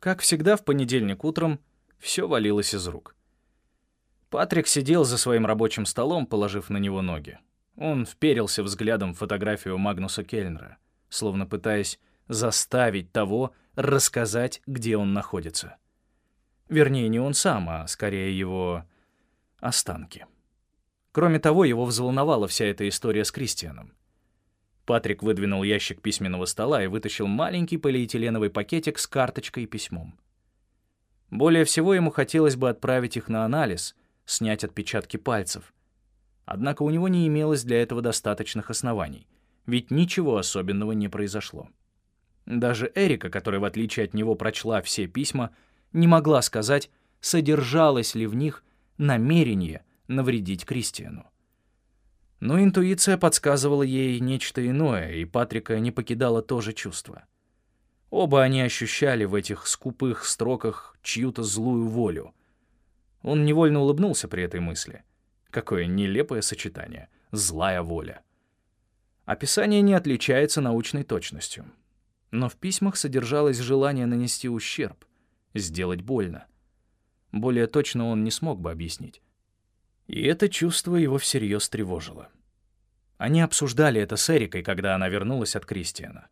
Как всегда в понедельник утром все валилось из рук. Патрик сидел за своим рабочим столом, положив на него ноги. Он вперился взглядом в фотографию Магнуса Кельнера, словно пытаясь заставить того рассказать, где он находится. Вернее, не он сам, а скорее его останки. Кроме того, его взволновала вся эта история с Кристианом. Патрик выдвинул ящик письменного стола и вытащил маленький полиэтиленовый пакетик с карточкой и письмом. Более всего ему хотелось бы отправить их на анализ, снять отпечатки пальцев. Однако у него не имелось для этого достаточных оснований, ведь ничего особенного не произошло. Даже Эрика, которая в отличие от него прочла все письма, не могла сказать, содержалось ли в них намерение навредить Кристиану. Но интуиция подсказывала ей нечто иное, и Патрика не покидало то же чувство. Оба они ощущали в этих скупых строках чью-то злую волю. Он невольно улыбнулся при этой мысли. Какое нелепое сочетание — злая воля. Описание не отличается научной точностью. Но в письмах содержалось желание нанести ущерб, сделать больно. Более точно он не смог бы объяснить. И это чувство его всерьез тревожило. Они обсуждали это с Эрикой, когда она вернулась от Кристиана.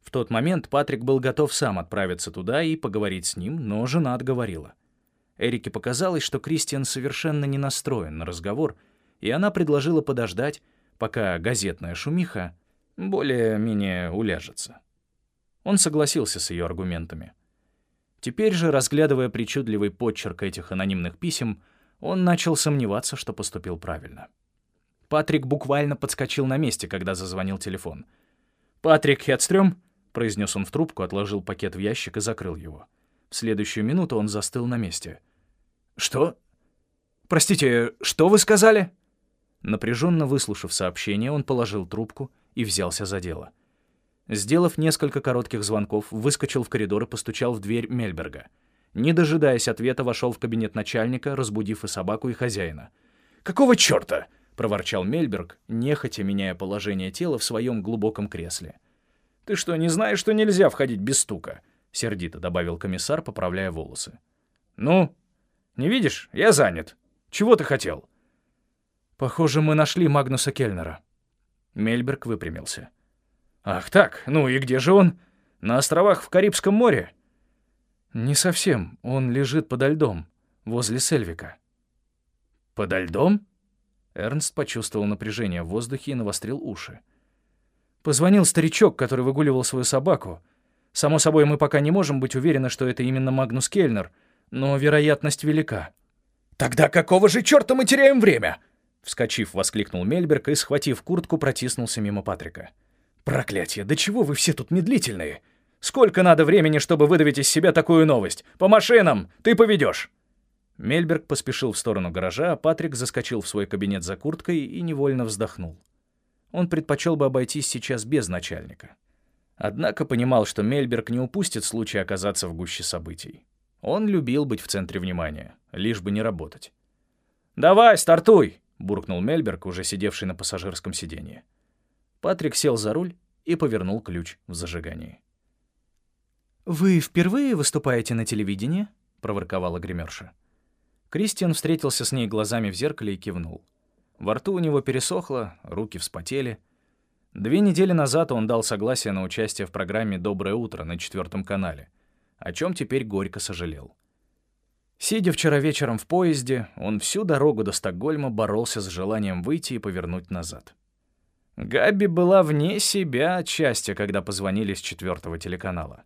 В тот момент Патрик был готов сам отправиться туда и поговорить с ним, но жена отговорила. Эрике показалось, что Кристиан совершенно не настроен на разговор, и она предложила подождать, пока газетная шумиха более-менее уляжется. Он согласился с ее аргументами. Теперь же, разглядывая причудливый почерк этих анонимных писем, он начал сомневаться, что поступил правильно. Патрик буквально подскочил на месте, когда зазвонил телефон. «Патрик Хедстрём?» — произнес он в трубку, отложил пакет в ящик и закрыл его. В следующую минуту он застыл на месте. «Что? Простите, что вы сказали?» Напряженно выслушав сообщение, он положил трубку и взялся за дело. Сделав несколько коротких звонков, выскочил в коридор и постучал в дверь Мельберга — не дожидаясь ответа, вошел в кабинет начальника, разбудив и собаку, и хозяина. «Какого черта?» — проворчал Мельберг, нехотя меняя положение тела в своем глубоком кресле. «Ты что, не знаешь, что нельзя входить без стука?» — сердито добавил комиссар, поправляя волосы. «Ну, не видишь? Я занят. Чего ты хотел?» «Похоже, мы нашли Магнуса Кельнера». Мельберг выпрямился. «Ах так, ну и где же он? На островах в Карибском море?» «Не совсем. Он лежит подо льдом, возле Сельвика». «Подо льдом?» Эрнст почувствовал напряжение в воздухе и навострил уши. Позвонил старичок, который выгуливал свою собаку. Само собой, мы пока не можем быть уверены, что это именно Магнус Кельнер, но вероятность велика. «Тогда какого же черта мы теряем время?» Вскочив, воскликнул Мельберг и, схватив куртку, протиснулся мимо Патрика. «Проклятье, да чего вы все тут медлительные? Сколько надо времени, чтобы выдавить из себя такую новость? По машинам! Ты поведешь!» Мельберг поспешил в сторону гаража, а Патрик заскочил в свой кабинет за курткой и невольно вздохнул. Он предпочел бы обойтись сейчас без начальника. Однако понимал, что Мельберг не упустит случая оказаться в гуще событий. Он любил быть в центре внимания, лишь бы не работать. «Давай, стартуй!» — буркнул Мельберг, уже сидевший на пассажирском сиденье. Патрик сел за руль и повернул ключ в зажигании. «Вы впервые выступаете на телевидении?» — проворковала гримерша. Кристиан встретился с ней глазами в зеркале и кивнул. Во рту у него пересохло, руки вспотели. Две недели назад он дал согласие на участие в программе «Доброе утро» на четвертом канале, о чем теперь горько сожалел. Сидя вчера вечером в поезде, он всю дорогу до Стокгольма боролся с желанием выйти и повернуть назад. Габи была вне себя от счастья, когда позвонили с четвертого телеканала.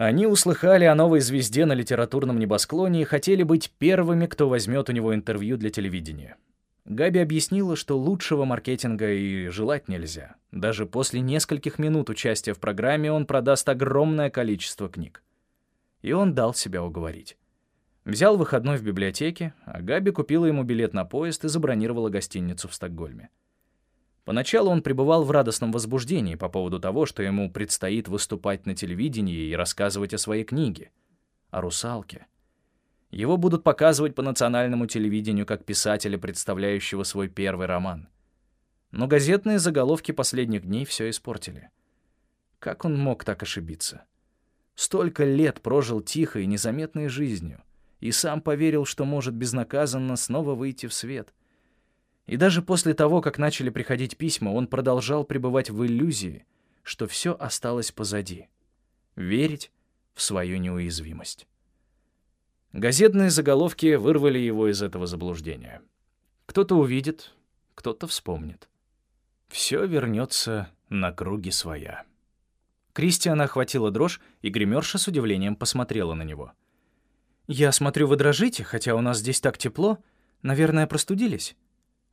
Они услыхали о новой звезде на литературном небосклоне и хотели быть первыми, кто возьмет у него интервью для телевидения. Габи объяснила, что лучшего маркетинга и желать нельзя. Даже после нескольких минут участия в программе он продаст огромное количество книг. И он дал себя уговорить. Взял выходной в библиотеке, а Габи купила ему билет на поезд и забронировала гостиницу в Стокгольме. Поначалу он пребывал в радостном возбуждении по поводу того, что ему предстоит выступать на телевидении и рассказывать о своей книге, о русалке. Его будут показывать по национальному телевидению как писателя, представляющего свой первый роман. Но газетные заголовки последних дней все испортили. Как он мог так ошибиться? Столько лет прожил тихой, незаметной жизнью и сам поверил, что может безнаказанно снова выйти в свет. И даже после того, как начали приходить письма, он продолжал пребывать в иллюзии, что все осталось позади. Верить в свою неуязвимость. Газетные заголовки вырвали его из этого заблуждения. Кто-то увидит, кто-то вспомнит. Все вернется на круги своя. Кристиана охватила дрожь, и гримерша с удивлением посмотрела на него. «Я смотрю, вы дрожите, хотя у нас здесь так тепло. Наверное, простудились?»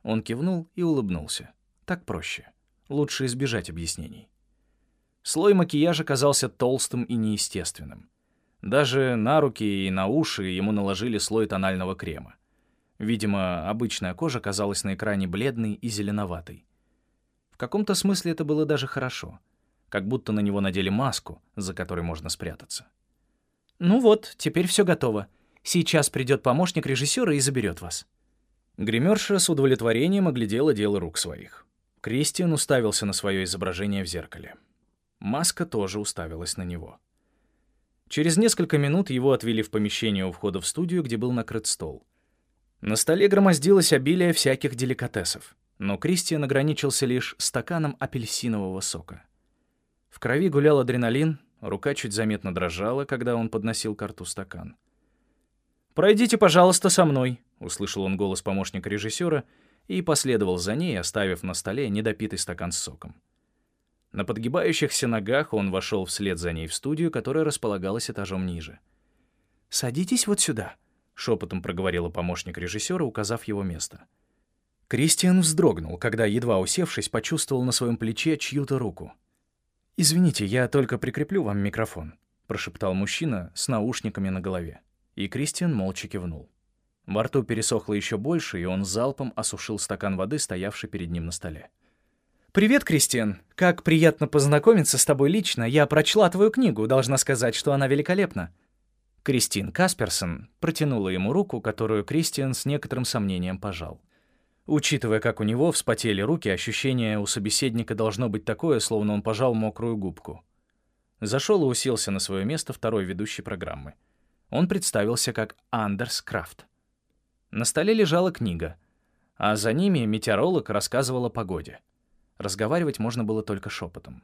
Он кивнул и улыбнулся. Так проще. Лучше избежать объяснений. Слой макияжа казался толстым и неестественным. Даже на руки и на уши ему наложили слой тонального крема. Видимо, обычная кожа казалась на экране бледной и зеленоватой. В каком-то смысле это было даже хорошо. Как будто на него надели маску, за которой можно спрятаться. «Ну вот, теперь все готово. Сейчас придет помощник режиссера и заберет вас». Гримерша с удовлетворением оглядела дело рук своих. Кристиан уставился на свое изображение в зеркале. Маска тоже уставилась на него. Через несколько минут его отвели в помещение у входа в студию, где был накрыт стол. На столе громоздилось обилие всяких деликатесов, но Кристиан ограничился лишь стаканом апельсинового сока. В крови гулял адреналин, рука чуть заметно дрожала, когда он подносил к рту стакан. «Пройдите, пожалуйста, со мной», — услышал он голос помощника режиссера и последовал за ней, оставив на столе недопитый стакан с соком. На подгибающихся ногах он вошел вслед за ней в студию, которая располагалась этажом ниже. «Садитесь вот сюда», — шепотом проговорила помощник режиссера, указав его место. Кристиан вздрогнул, когда, едва усевшись, почувствовал на своем плече чью-то руку. «Извините, я только прикреплю вам микрофон», — прошептал мужчина с наушниками на голове. И Кристиан молча кивнул. Во рту пересохло еще больше, и он залпом осушил стакан воды, стоявший перед ним на столе. «Привет, Кристиан. Как приятно познакомиться с тобой лично. Я прочла твою книгу, должна сказать, что она великолепна». Кристин Касперсон протянула ему руку, которую Кристиан с некоторым сомнением пожал. Учитывая, как у него вспотели руки, ощущение у собеседника должно быть такое, словно он пожал мокрую губку. Зашел и уселся на свое место второй ведущей программы. Он представился как Андерс Крафт. На столе лежала книга, а за ними метеоролог рассказывал о погоде. Разговаривать можно было только шепотом.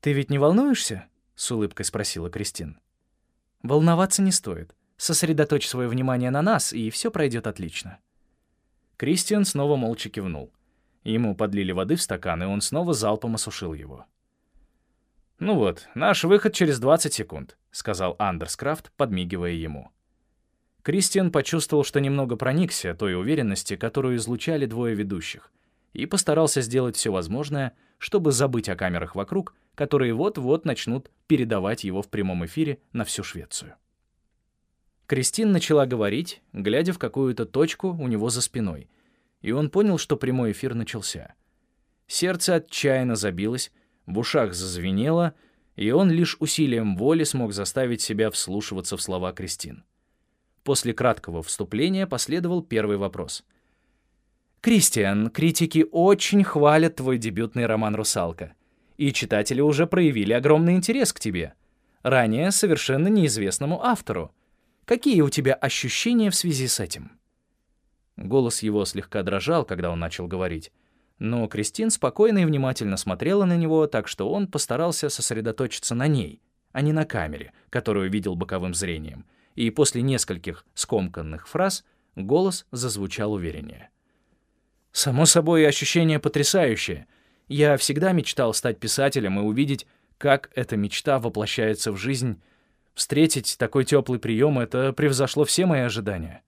«Ты ведь не волнуешься?» — с улыбкой спросила Кристин. «Волноваться не стоит. Сосредоточь свое внимание на нас, и все пройдет отлично». Кристиан снова молча кивнул. Ему подлили воды в стакан, и он снова залпом осушил его. «Ну вот, наш выход через 20 секунд», — сказал Андерс Крафт, подмигивая ему. Кристиан почувствовал, что немного проникся той уверенности, которую излучали двое ведущих, и постарался сделать все возможное, чтобы забыть о камерах вокруг, которые вот-вот начнут передавать его в прямом эфире на всю Швецию. Кристин начала говорить, глядя в какую-то точку у него за спиной, и он понял, что прямой эфир начался. Сердце отчаянно забилось, в ушах зазвенело, и он лишь усилием воли смог заставить себя вслушиваться в слова Кристин. После краткого вступления последовал первый вопрос — Кристиан, критики очень хвалят твой дебютный роман «Русалка». И читатели уже проявили огромный интерес к тебе. Ранее совершенно неизвестному автору. Какие у тебя ощущения в связи с этим? Голос его слегка дрожал, когда он начал говорить. Но Кристин спокойно и внимательно смотрела на него, так что он постарался сосредоточиться на ней, а не на камере, которую видел боковым зрением. И после нескольких скомканных фраз голос зазвучал увереннее. Само собой, ощущение потрясающее. Я всегда мечтал стать писателем и увидеть, как эта мечта воплощается в жизнь. Встретить такой теплый прием — это превзошло все мои ожидания.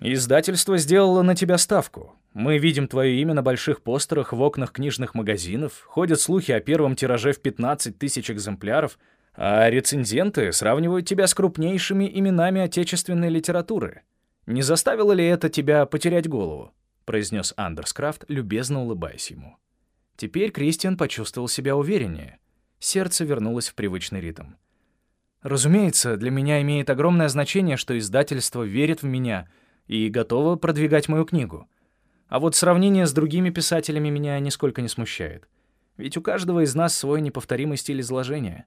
Издательство сделало на тебя ставку. Мы видим твое имя на больших постерах в окнах книжных магазинов, ходят слухи о первом тираже в 15 тысяч экземпляров, а рецензенты сравнивают тебя с крупнейшими именами отечественной литературы. Не заставило ли это тебя потерять голову? произнес Андерскрафт, любезно улыбаясь ему. Теперь Кристиан почувствовал себя увереннее. Сердце вернулось в привычный ритм. Разумеется, для меня имеет огромное значение, что издательство верит в меня и готово продвигать мою книгу. А вот сравнение с другими писателями меня нисколько не смущает. Ведь у каждого из нас свой неповторимый стиль изложения.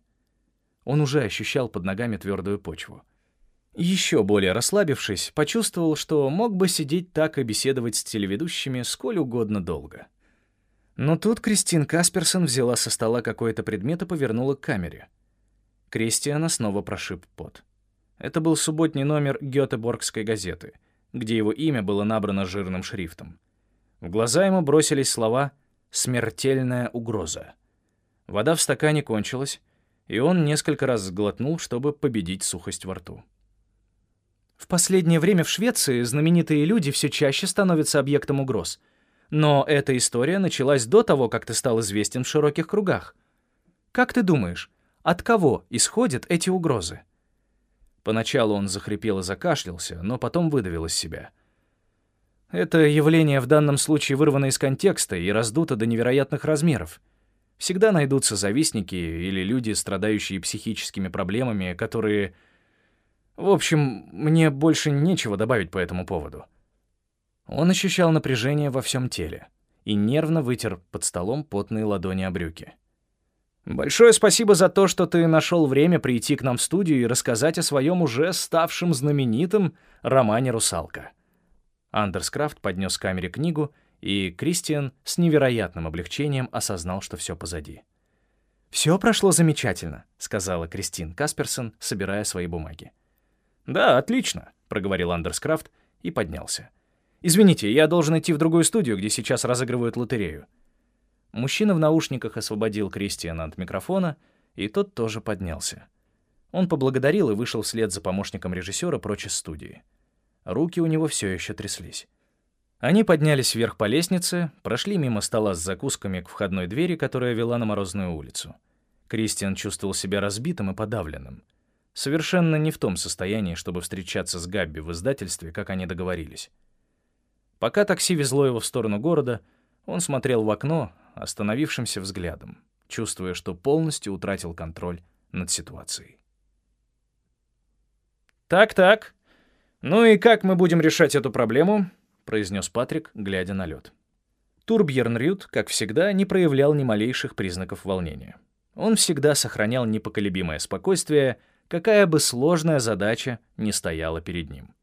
Он уже ощущал под ногами твердую почву. Еще более расслабившись, почувствовал, что мог бы сидеть так и беседовать с телеведущими сколь угодно долго. Но тут Кристин Касперсон взяла со стола какой-то предмет и повернула к камере. Кристиана снова прошиб пот. Это был субботний номер Гётеборгской газеты, где его имя было набрано жирным шрифтом. В глаза ему бросились слова «смертельная угроза». Вода в стакане кончилась, и он несколько раз сглотнул, чтобы победить сухость во рту. В последнее время в Швеции знаменитые люди все чаще становятся объектом угроз. Но эта история началась до того, как ты стал известен в широких кругах. Как ты думаешь, от кого исходят эти угрозы? Поначалу он захрипел и закашлялся, но потом выдавил из себя. Это явление в данном случае вырвано из контекста и раздуто до невероятных размеров. Всегда найдутся завистники или люди, страдающие психическими проблемами, которые в общем, мне больше нечего добавить по этому поводу. Он ощущал напряжение во всем теле и нервно вытер под столом потные ладони о брюки. «Большое спасибо за то, что ты нашел время прийти к нам в студию и рассказать о своем уже ставшем знаменитом романе «Русалка». Андерскрафт поднес к камере книгу, и Кристиан с невероятным облегчением осознал, что все позади. «Все прошло замечательно», — сказала Кристин Касперсон, собирая свои бумаги. «Да, отлично», — проговорил Андерскрафт и поднялся. «Извините, я должен идти в другую студию, где сейчас разыгрывают лотерею». Мужчина в наушниках освободил Кристиана от микрофона, и тот тоже поднялся. Он поблагодарил и вышел вслед за помощником режиссера прочь из студии. Руки у него все еще тряслись. Они поднялись вверх по лестнице, прошли мимо стола с закусками к входной двери, которая вела на Морозную улицу. Кристиан чувствовал себя разбитым и подавленным — совершенно не в том состоянии, чтобы встречаться с Габби в издательстве, как они договорились. Пока такси везло его в сторону города, он смотрел в окно остановившимся взглядом, чувствуя, что полностью утратил контроль над ситуацией. «Так-так. Ну и как мы будем решать эту проблему?» — произнес Патрик, глядя на лед. Турбьерн Рют, как всегда, не проявлял ни малейших признаков волнения. Он всегда сохранял непоколебимое спокойствие — какая бы сложная задача ни стояла перед ним.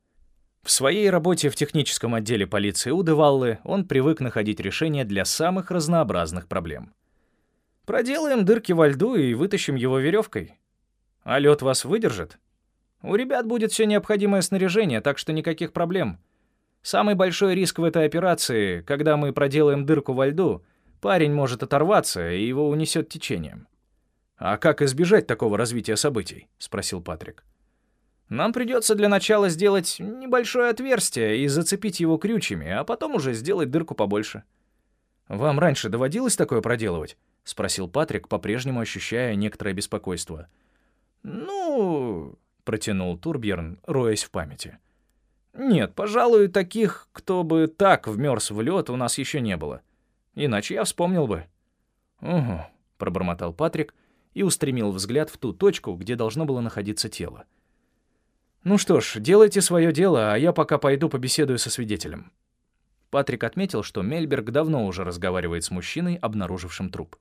В своей работе в техническом отделе полиции Удываллы он привык находить решения для самых разнообразных проблем. Проделаем дырки во льду и вытащим его веревкой. А лед вас выдержит? У ребят будет все необходимое снаряжение, так что никаких проблем. Самый большой риск в этой операции, когда мы проделаем дырку во льду, парень может оторваться, и его унесет течением. «А как избежать такого развития событий?» — спросил Патрик. «Нам придется для начала сделать небольшое отверстие и зацепить его крючьями, а потом уже сделать дырку побольше». «Вам раньше доводилось такое проделывать?» — спросил Патрик, по-прежнему ощущая некоторое беспокойство. «Ну...» — протянул Турбьерн, роясь в памяти. «Нет, пожалуй, таких, кто бы так вмерз в лед, у нас еще не было. Иначе я вспомнил бы». «Угу», — пробормотал Патрик, — и устремил взгляд в ту точку, где должно было находиться тело. «Ну что ж, делайте свое дело, а я пока пойду побеседую со свидетелем». Патрик отметил, что Мельберг давно уже разговаривает с мужчиной, обнаружившим труп.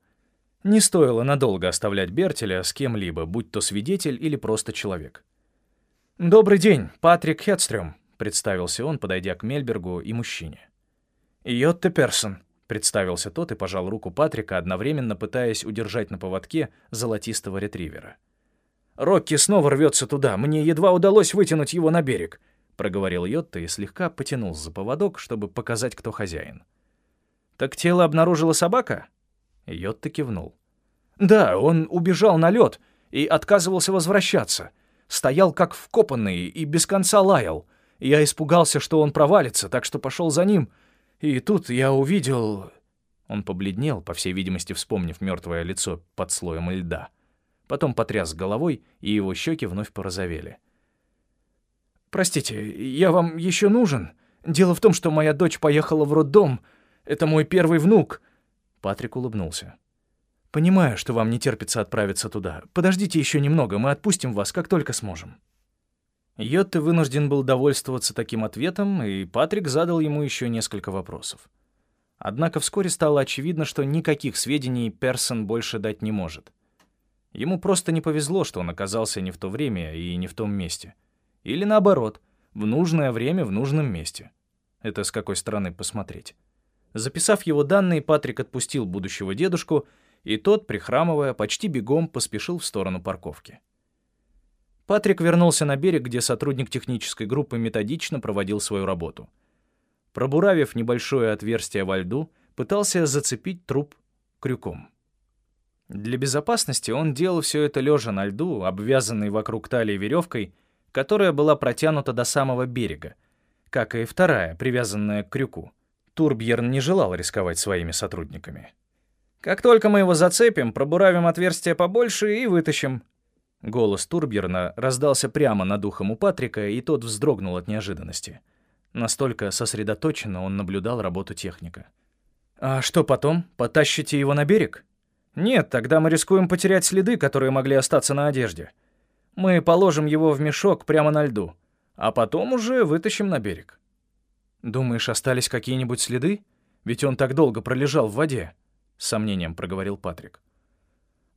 Не стоило надолго оставлять Бертеля с кем-либо, будь то свидетель или просто человек. «Добрый день, Патрик Хедстрём», — представился он, подойдя к Мельбергу и мужчине. «Йотте Персон», Представился тот и пожал руку Патрика, одновременно пытаясь удержать на поводке золотистого ретривера. «Рокки снова рвется туда. Мне едва удалось вытянуть его на берег», — проговорил Йотта и слегка потянул за поводок, чтобы показать, кто хозяин. «Так тело обнаружила собака?» Йотта кивнул. «Да, он убежал на лед и отказывался возвращаться. Стоял как вкопанный и без конца лаял. Я испугался, что он провалится, так что пошел за ним — и тут я увидел... Он побледнел, по всей видимости, вспомнив мертвое лицо под слоем льда. Потом потряс головой, и его щеки вновь порозовели. «Простите, я вам еще нужен? Дело в том, что моя дочь поехала в роддом. Это мой первый внук». Патрик улыбнулся. «Понимаю, что вам не терпится отправиться туда. Подождите еще немного, мы отпустим вас, как только сможем». Йотте вынужден был довольствоваться таким ответом, и Патрик задал ему еще несколько вопросов. Однако вскоре стало очевидно, что никаких сведений Персон больше дать не может. Ему просто не повезло, что он оказался не в то время и не в том месте. Или наоборот, в нужное время в нужном месте. Это с какой стороны посмотреть. Записав его данные, Патрик отпустил будущего дедушку, и тот, прихрамывая, почти бегом поспешил в сторону парковки. Патрик вернулся на берег, где сотрудник технической группы методично проводил свою работу. Пробуравив небольшое отверстие во льду, пытался зацепить труп крюком. Для безопасности он делал все это лежа на льду, обвязанный вокруг талии веревкой, которая была протянута до самого берега, как и вторая, привязанная к крюку. Турбьерн не желал рисковать своими сотрудниками. «Как только мы его зацепим, пробуравим отверстие побольше и вытащим». Голос Турбьерна раздался прямо над ухом у Патрика, и тот вздрогнул от неожиданности. Настолько сосредоточенно он наблюдал работу техника. «А что потом? Потащите его на берег?» «Нет, тогда мы рискуем потерять следы, которые могли остаться на одежде. Мы положим его в мешок прямо на льду, а потом уже вытащим на берег». «Думаешь, остались какие-нибудь следы? Ведь он так долго пролежал в воде», — с сомнением проговорил Патрик.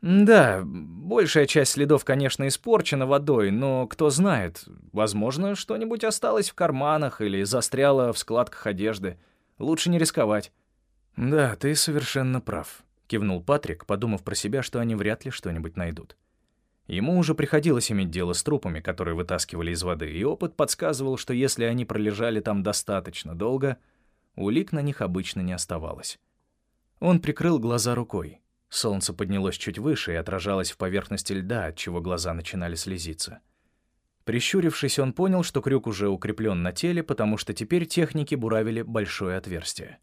«Да, большая часть следов, конечно, испорчена водой, но кто знает, возможно, что-нибудь осталось в карманах или застряло в складках одежды. Лучше не рисковать». «Да, ты совершенно прав», — кивнул Патрик, подумав про себя, что они вряд ли что-нибудь найдут. Ему уже приходилось иметь дело с трупами, которые вытаскивали из воды, и опыт подсказывал, что если они пролежали там достаточно долго, улик на них обычно не оставалось. Он прикрыл глаза рукой. Солнце поднялось чуть выше и отражалось в поверхности льда, отчего глаза начинали слезиться. Прищурившись, он понял, что крюк уже укреплен на теле, потому что теперь техники буравили большое отверстие.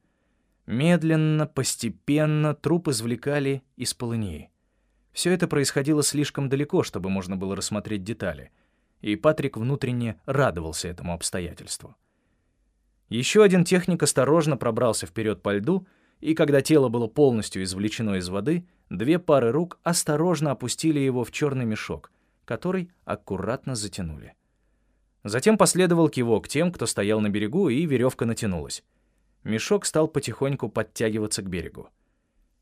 Медленно, постепенно труп извлекали из полыньи. Все это происходило слишком далеко, чтобы можно было рассмотреть детали, и Патрик внутренне радовался этому обстоятельству. Еще один техник осторожно пробрался вперед по льду — и когда тело было полностью извлечено из воды, две пары рук осторожно опустили его в черный мешок, который аккуратно затянули. Затем последовал кивок тем, кто стоял на берегу, и веревка натянулась. Мешок стал потихоньку подтягиваться к берегу.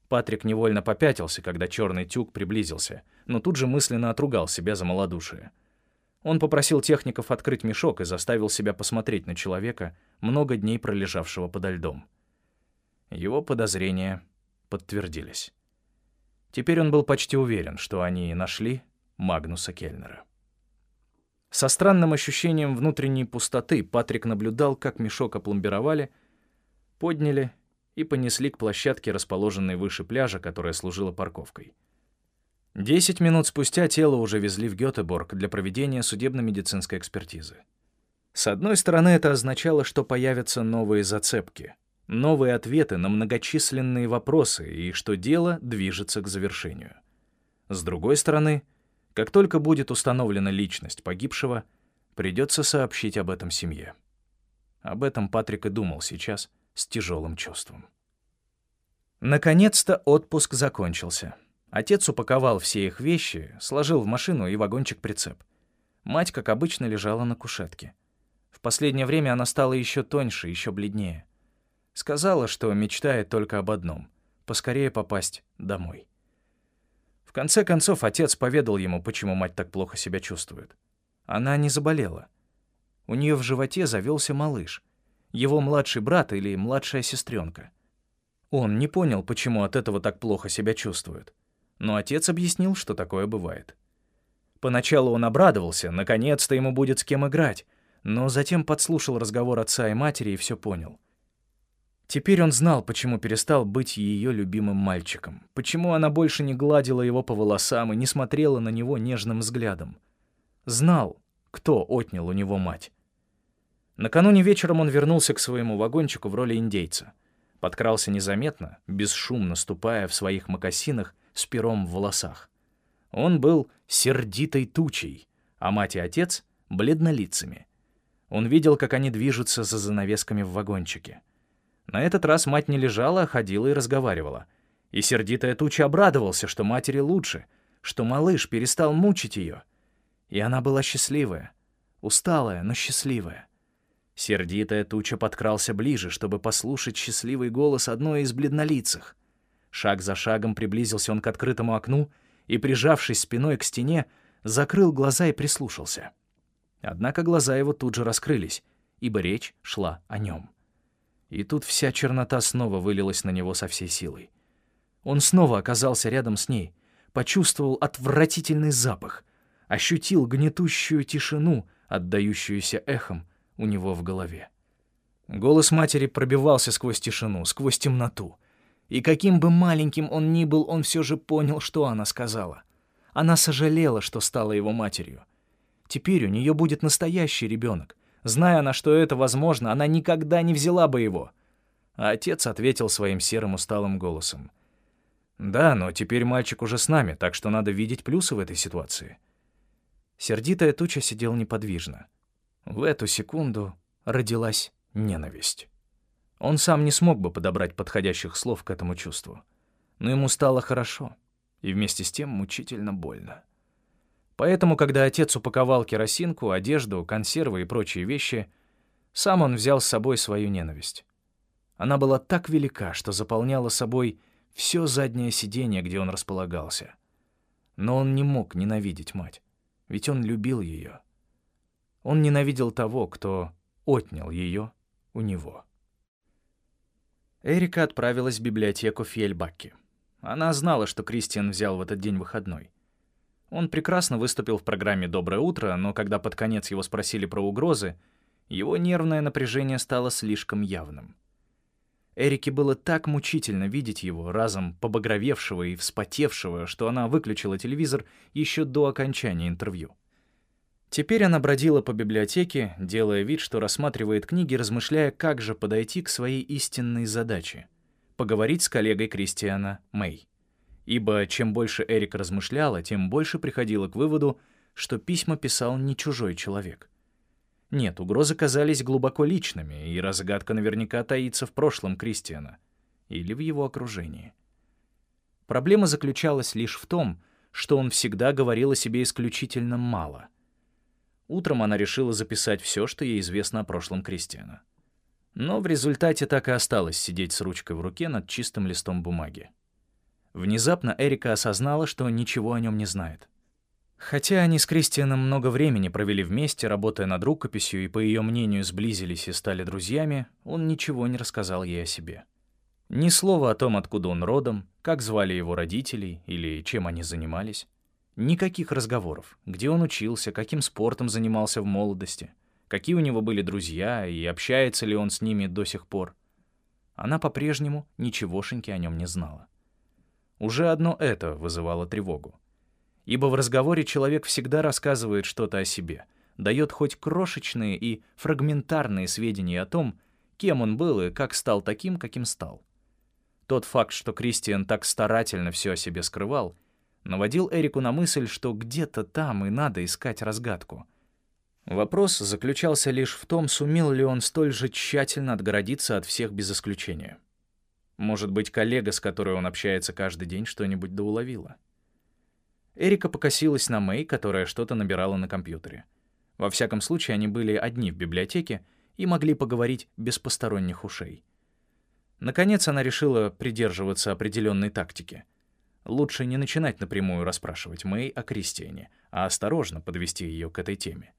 Патрик невольно попятился, когда черный тюк приблизился, но тут же мысленно отругал себя за малодушие. Он попросил техников открыть мешок и заставил себя посмотреть на человека, много дней пролежавшего подо льдом. Его подозрения подтвердились. Теперь он был почти уверен, что они нашли Магнуса Кельнера. Со странным ощущением внутренней пустоты Патрик наблюдал, как мешок опломбировали, подняли и понесли к площадке, расположенной выше пляжа, которая служила парковкой. Десять минут спустя тело уже везли в Гётеборг для проведения судебно-медицинской экспертизы. С одной стороны, это означало, что появятся новые зацепки — новые ответы на многочисленные вопросы и что дело движется к завершению. С другой стороны, как только будет установлена личность погибшего, придется сообщить об этом семье. Об этом Патрик и думал сейчас с тяжелым чувством. Наконец-то отпуск закончился. Отец упаковал все их вещи, сложил в машину и вагончик-прицеп. Мать, как обычно, лежала на кушетке. В последнее время она стала еще тоньше, еще бледнее. Сказала, что мечтает только об одном — поскорее попасть домой. В конце концов, отец поведал ему, почему мать так плохо себя чувствует. Она не заболела. У нее в животе завелся малыш, его младший брат или младшая сестренка. Он не понял, почему от этого так плохо себя чувствует. Но отец объяснил, что такое бывает. Поначалу он обрадовался, наконец-то ему будет с кем играть, но затем подслушал разговор отца и матери и все понял. Теперь он знал, почему перестал быть ее любимым мальчиком, почему она больше не гладила его по волосам и не смотрела на него нежным взглядом. Знал, кто отнял у него мать. Накануне вечером он вернулся к своему вагончику в роли индейца. Подкрался незаметно, бесшумно ступая в своих мокасинах с пером в волосах. Он был сердитой тучей, а мать и отец — бледнолицами. Он видел, как они движутся за занавесками в вагончике — на этот раз мать не лежала, а ходила и разговаривала. И сердитая туча обрадовался, что матери лучше, что малыш перестал мучить ее. И она была счастливая. Усталая, но счастливая. Сердитая туча подкрался ближе, чтобы послушать счастливый голос одной из бледнолицых. Шаг за шагом приблизился он к открытому окну и, прижавшись спиной к стене, закрыл глаза и прислушался. Однако глаза его тут же раскрылись, ибо речь шла о нем. И тут вся чернота снова вылилась на него со всей силой. Он снова оказался рядом с ней, почувствовал отвратительный запах, ощутил гнетущую тишину, отдающуюся эхом у него в голове. Голос матери пробивался сквозь тишину, сквозь темноту. И каким бы маленьким он ни был, он все же понял, что она сказала. Она сожалела, что стала его матерью. Теперь у нее будет настоящий ребенок. Зная она, что это возможно, она никогда не взяла бы его. А отец ответил своим серым усталым голосом. «Да, но теперь мальчик уже с нами, так что надо видеть плюсы в этой ситуации». Сердитая туча сидел неподвижно. В эту секунду родилась ненависть. Он сам не смог бы подобрать подходящих слов к этому чувству. Но ему стало хорошо, и вместе с тем мучительно больно. Поэтому, когда отец упаковал керосинку, одежду, консервы и прочие вещи, сам он взял с собой свою ненависть. Она была так велика, что заполняла собой все заднее сиденье, где он располагался. Но он не мог ненавидеть мать, ведь он любил ее. Он ненавидел того, кто отнял ее у него. Эрика отправилась в библиотеку Фьельбакки. Она знала, что Кристиан взял в этот день выходной. Он прекрасно выступил в программе «Доброе утро», но когда под конец его спросили про угрозы, его нервное напряжение стало слишком явным. Эрике было так мучительно видеть его, разом побагровевшего и вспотевшего, что она выключила телевизор еще до окончания интервью. Теперь она бродила по библиотеке, делая вид, что рассматривает книги, размышляя, как же подойти к своей истинной задаче — поговорить с коллегой Кристиана Мэй. Ибо чем больше Эрик размышляла, тем больше приходила к выводу, что письма писал не чужой человек. Нет, угрозы казались глубоко личными, и разгадка наверняка таится в прошлом Кристиана или в его окружении. Проблема заключалась лишь в том, что он всегда говорил о себе исключительно мало. Утром она решила записать все, что ей известно о прошлом Кристиана. Но в результате так и осталось сидеть с ручкой в руке над чистым листом бумаги. Внезапно Эрика осознала, что ничего о нем не знает. Хотя они с Кристианом много времени провели вместе, работая над рукописью, и, по ее мнению, сблизились и стали друзьями, он ничего не рассказал ей о себе. Ни слова о том, откуда он родом, как звали его родителей или чем они занимались. Никаких разговоров, где он учился, каким спортом занимался в молодости, какие у него были друзья и общается ли он с ними до сих пор. Она по-прежнему ничегошеньки о нем не знала. Уже одно это вызывало тревогу. Ибо в разговоре человек всегда рассказывает что-то о себе, дает хоть крошечные и фрагментарные сведения о том, кем он был и как стал таким, каким стал. Тот факт, что Кристиан так старательно все о себе скрывал, наводил Эрику на мысль, что где-то там и надо искать разгадку. Вопрос заключался лишь в том, сумел ли он столь же тщательно отгородиться от всех без исключения. Может быть, коллега, с которой он общается каждый день, что-нибудь доуловила. Эрика покосилась на Мэй, которая что-то набирала на компьютере. Во всяком случае, они были одни в библиотеке и могли поговорить без посторонних ушей. Наконец, она решила придерживаться определенной тактики. Лучше не начинать напрямую расспрашивать Мэй о Кристиане, а осторожно подвести ее к этой теме.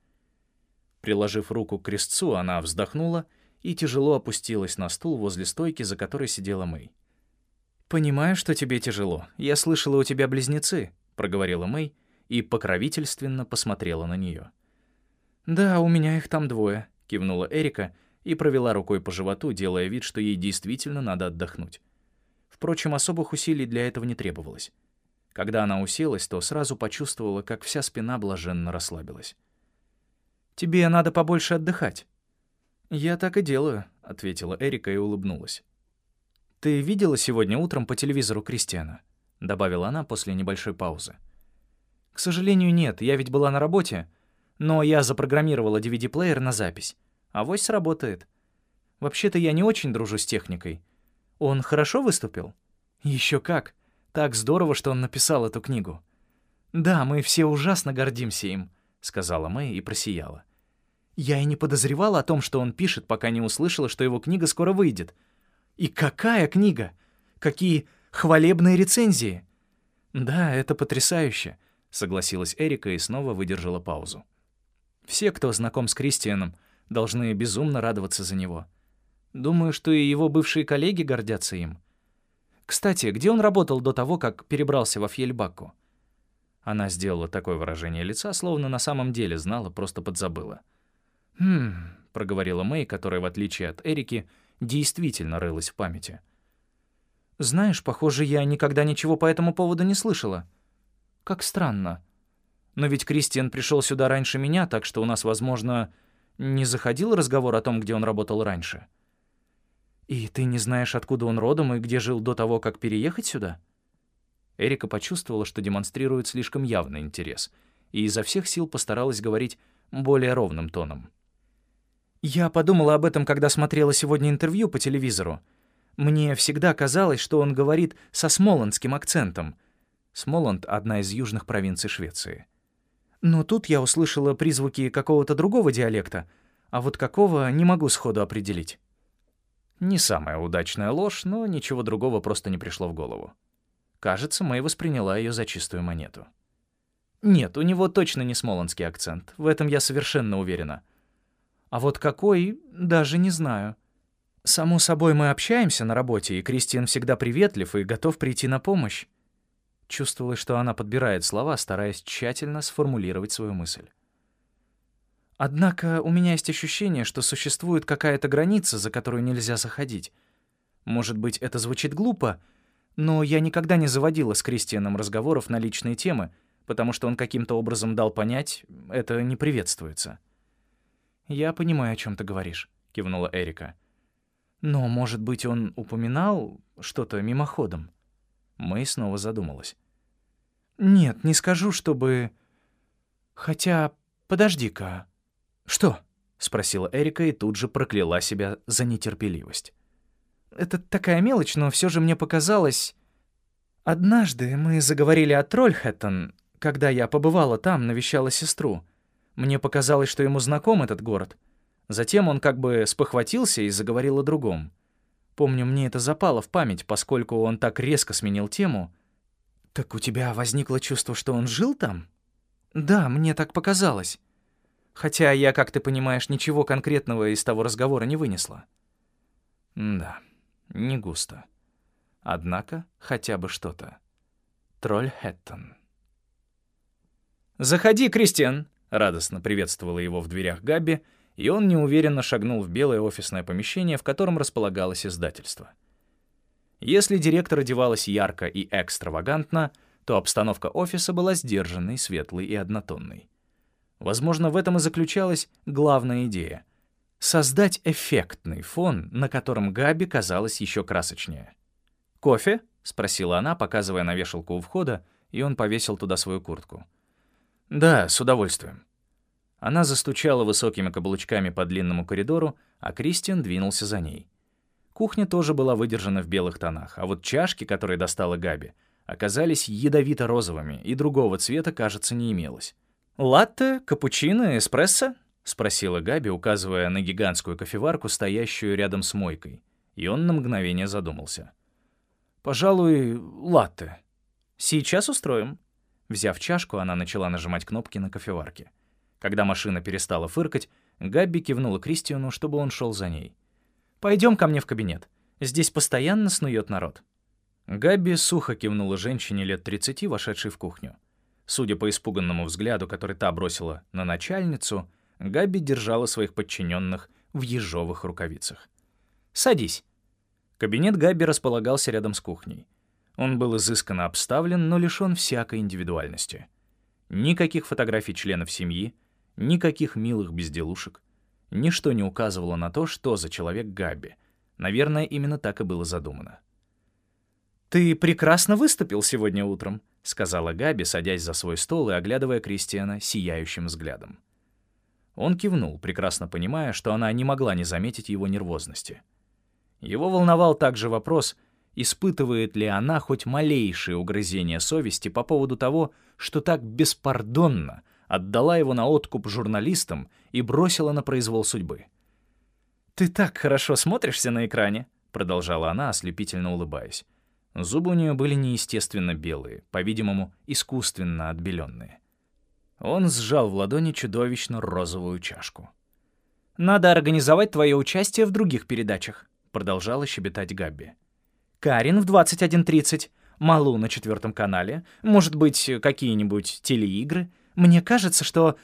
Приложив руку к крестцу, она вздохнула и тяжело опустилась на стул возле стойки, за которой сидела Мэй. «Понимаю, что тебе тяжело. Я слышала, у тебя близнецы», — проговорила Мэй и покровительственно посмотрела на нее. «Да, у меня их там двое», — кивнула Эрика и провела рукой по животу, делая вид, что ей действительно надо отдохнуть. Впрочем, особых усилий для этого не требовалось. Когда она уселась, то сразу почувствовала, как вся спина блаженно расслабилась. «Тебе надо побольше отдыхать», «Я так и делаю», — ответила Эрика и улыбнулась. «Ты видела сегодня утром по телевизору Кристиана?» — добавила она после небольшой паузы. «К сожалению, нет, я ведь была на работе, но я запрограммировала DVD-плеер на запись. Авось сработает. Вообще-то я не очень дружу с техникой. Он хорошо выступил?» Еще как. Так здорово, что он написал эту книгу». «Да, мы все ужасно гордимся им», — сказала Мэй и просияла. Я и не подозревала о том, что он пишет, пока не услышала, что его книга скоро выйдет. И какая книга? Какие хвалебные рецензии! «Да, это потрясающе», — согласилась Эрика и снова выдержала паузу. «Все, кто знаком с Кристианом, должны безумно радоваться за него. Думаю, что и его бывшие коллеги гордятся им. Кстати, где он работал до того, как перебрался во Фьельбакку?» Она сделала такое выражение лица, словно на самом деле знала, просто подзабыла. «Хм», — проговорила Мэй, которая, в отличие от Эрики, действительно рылась в памяти. «Знаешь, похоже, я никогда ничего по этому поводу не слышала. Как странно. Но ведь Кристиан пришел сюда раньше меня, так что у нас, возможно, не заходил разговор о том, где он работал раньше. И ты не знаешь, откуда он родом и где жил до того, как переехать сюда?» Эрика почувствовала, что демонстрирует слишком явный интерес, и изо всех сил постаралась говорить более ровным тоном. «Я подумала об этом, когда смотрела сегодня интервью по телевизору. Мне всегда казалось, что он говорит со смоландским акцентом. Смоланд — одна из южных провинций Швеции. Но тут я услышала призвуки какого-то другого диалекта, а вот какого не могу сходу определить». Не самая удачная ложь, но ничего другого просто не пришло в голову. Кажется, Мэй восприняла ее за чистую монету. Нет, у него точно не смолонский акцент. В этом я совершенно уверена. А вот какой, даже не знаю. Само собой, мы общаемся на работе, и Кристиан всегда приветлив и готов прийти на помощь. Чувствовалось, что она подбирает слова, стараясь тщательно сформулировать свою мысль. Однако у меня есть ощущение, что существует какая-то граница, за которую нельзя заходить. Может быть, это звучит глупо, но я никогда не заводила с Кристианом разговоров на личные темы, потому что он каким-то образом дал понять, это не приветствуется. «Я понимаю, о чем ты говоришь», — кивнула Эрика. «Но, может быть, он упоминал что-то мимоходом?» Мэй снова задумалась. «Нет, не скажу, чтобы... Хотя, подожди-ка...» «Что?» — спросила Эрика и тут же прокляла себя за нетерпеливость. Это такая мелочь, но все же мне показалось... Однажды мы заговорили о Трольхэттон, когда я побывала там, навещала сестру. Мне показалось, что ему знаком этот город. Затем он как бы спохватился и заговорил о другом. Помню, мне это запало в память, поскольку он так резко сменил тему. «Так у тебя возникло чувство, что он жил там?» «Да, мне так показалось. Хотя я, как ты понимаешь, ничего конкретного из того разговора не вынесла». «Да». Не густо. Однако хотя бы что-то. Тролль Хэттон. «Заходи, Кристиан!» — радостно приветствовала его в дверях Габи, и он неуверенно шагнул в белое офисное помещение, в котором располагалось издательство. Если директор одевалась ярко и экстравагантно, то обстановка офиса была сдержанной, светлой и однотонной. Возможно, в этом и заключалась главная идея — создать эффектный фон, на котором Габи казалась еще красочнее. «Кофе?» — спросила она, показывая на вешалку у входа, и он повесил туда свою куртку. «Да, с удовольствием». Она застучала высокими каблучками по длинному коридору, а Кристиан двинулся за ней. Кухня тоже была выдержана в белых тонах, а вот чашки, которые достала Габи, оказались ядовито-розовыми, и другого цвета, кажется, не имелось. «Латте, капучино, эспрессо?» — спросила Габи, указывая на гигантскую кофеварку, стоящую рядом с мойкой. И он на мгновение задумался. «Пожалуй, латте. Сейчас устроим». Взяв чашку, она начала нажимать кнопки на кофеварке. Когда машина перестала фыркать, Габи кивнула Кристиану, чтобы он шел за ней. «Пойдем ко мне в кабинет. Здесь постоянно снует народ». Габи сухо кивнула женщине лет 30, вошедшей в кухню. Судя по испуганному взгляду, который та бросила на начальницу, Габи держала своих подчиненных в ежовых рукавицах. «Садись». Кабинет Габи располагался рядом с кухней. Он был изысканно обставлен, но лишён всякой индивидуальности. Никаких фотографий членов семьи, никаких милых безделушек. Ничто не указывало на то, что за человек Габи. Наверное, именно так и было задумано. «Ты прекрасно выступил сегодня утром», — сказала Габи, садясь за свой стол и оглядывая Кристиана сияющим взглядом. Он кивнул, прекрасно понимая, что она не могла не заметить его нервозности. Его волновал также вопрос, испытывает ли она хоть малейшее угрызение совести по поводу того, что так беспардонно отдала его на откуп журналистам и бросила на произвол судьбы. «Ты так хорошо смотришься на экране», — продолжала она, ослепительно улыбаясь. Зубы у нее были неестественно белые, по-видимому, искусственно отбеленные. Он сжал в ладони чудовищно розовую чашку. «Надо организовать твое участие в других передачах», — продолжала щебетать Габби. «Карин в 21.30, Малу на четвертом канале, может быть, какие-нибудь телеигры. Мне кажется, что...»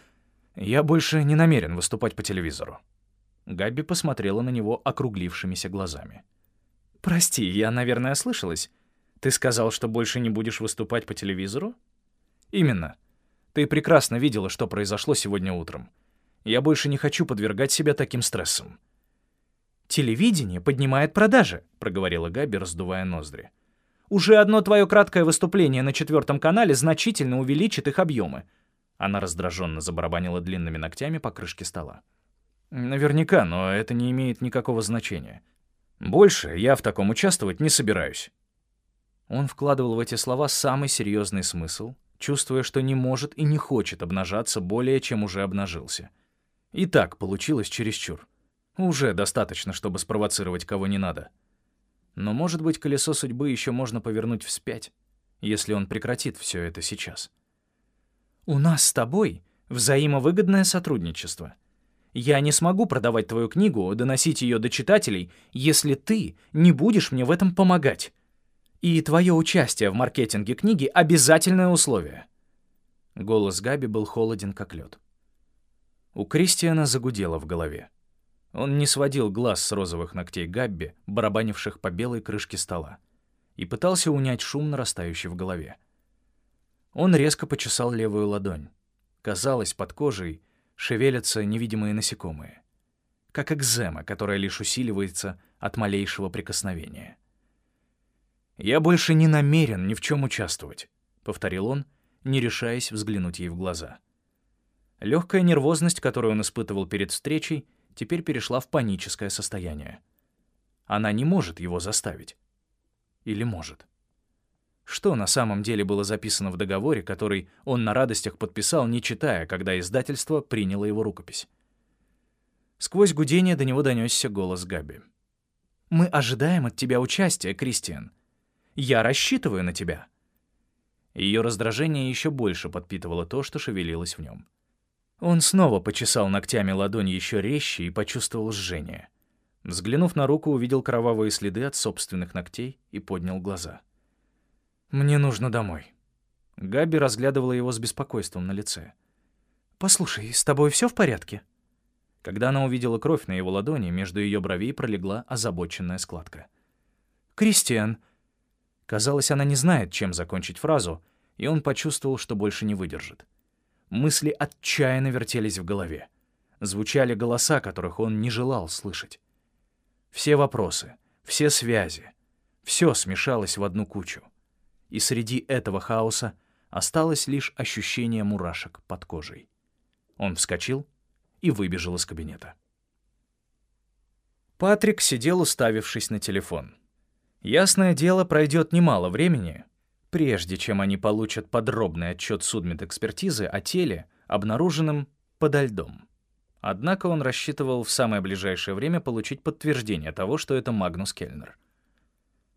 «Я больше не намерен выступать по телевизору». Габби посмотрела на него округлившимися глазами. «Прости, я, наверное, ослышалась. Ты сказал, что больше не будешь выступать по телевизору?» «Именно. Ты прекрасно видела, что произошло сегодня утром. Я больше не хочу подвергать себя таким стрессам». «Телевидение поднимает продажи», — проговорила Габи, раздувая ноздри. «Уже одно твое краткое выступление на четвертом канале значительно увеличит их объемы». Она раздраженно забарабанила длинными ногтями по крышке стола. «Наверняка, но это не имеет никакого значения. Больше я в таком участвовать не собираюсь». Он вкладывал в эти слова самый серьезный смысл, чувствуя, что не может и не хочет обнажаться более, чем уже обнажился. И так получилось чересчур. Уже достаточно, чтобы спровоцировать кого не надо. Но, может быть, колесо судьбы еще можно повернуть вспять, если он прекратит все это сейчас. «У нас с тобой взаимовыгодное сотрудничество. Я не смогу продавать твою книгу, доносить ее до читателей, если ты не будешь мне в этом помогать. И твое участие в маркетинге книги — обязательное условие». Голос Габи был холоден, как лед. У Кристиана загудело в голове. Он не сводил глаз с розовых ногтей Габби, барабанивших по белой крышке стола, и пытался унять шум, нарастающий в голове. Он резко почесал левую ладонь. Казалось, под кожей шевелятся невидимые насекомые. Как экзема, которая лишь усиливается от малейшего прикосновения. «Я больше не намерен ни в чем участвовать», — повторил он, не решаясь взглянуть ей в глаза. Легкая нервозность, которую он испытывал перед встречей, теперь перешла в паническое состояние. Она не может его заставить. Или может? Что на самом деле было записано в договоре, который он на радостях подписал, не читая, когда издательство приняло его рукопись? Сквозь гудение до него донесся голос Габи. «Мы ожидаем от тебя участия, Кристиан. Я рассчитываю на тебя». Ее раздражение еще больше подпитывало то, что шевелилось в нем. Он снова почесал ногтями ладонь еще резче и почувствовал жжение. Взглянув на руку, увидел кровавые следы от собственных ногтей и поднял глаза. «Мне нужно домой». Габи разглядывала его с беспокойством на лице. «Послушай, с тобой все в порядке?» Когда она увидела кровь на его ладони, между ее бровей пролегла озабоченная складка. «Кристиан, Казалось, она не знает, чем закончить фразу, и он почувствовал, что больше не выдержит. Мысли отчаянно вертелись в голове. Звучали голоса, которых он не желал слышать. Все вопросы, все связи, все смешалось в одну кучу. И среди этого хаоса осталось лишь ощущение мурашек под кожей. Он вскочил и выбежал из кабинета. Патрик сидел, уставившись на телефон. Ясное дело, пройдет немало времени, прежде чем они получат подробный отчет судмедэкспертизы о теле, обнаруженном подо льдом. Однако он рассчитывал в самое ближайшее время получить подтверждение того, что это Магнус Кельнер.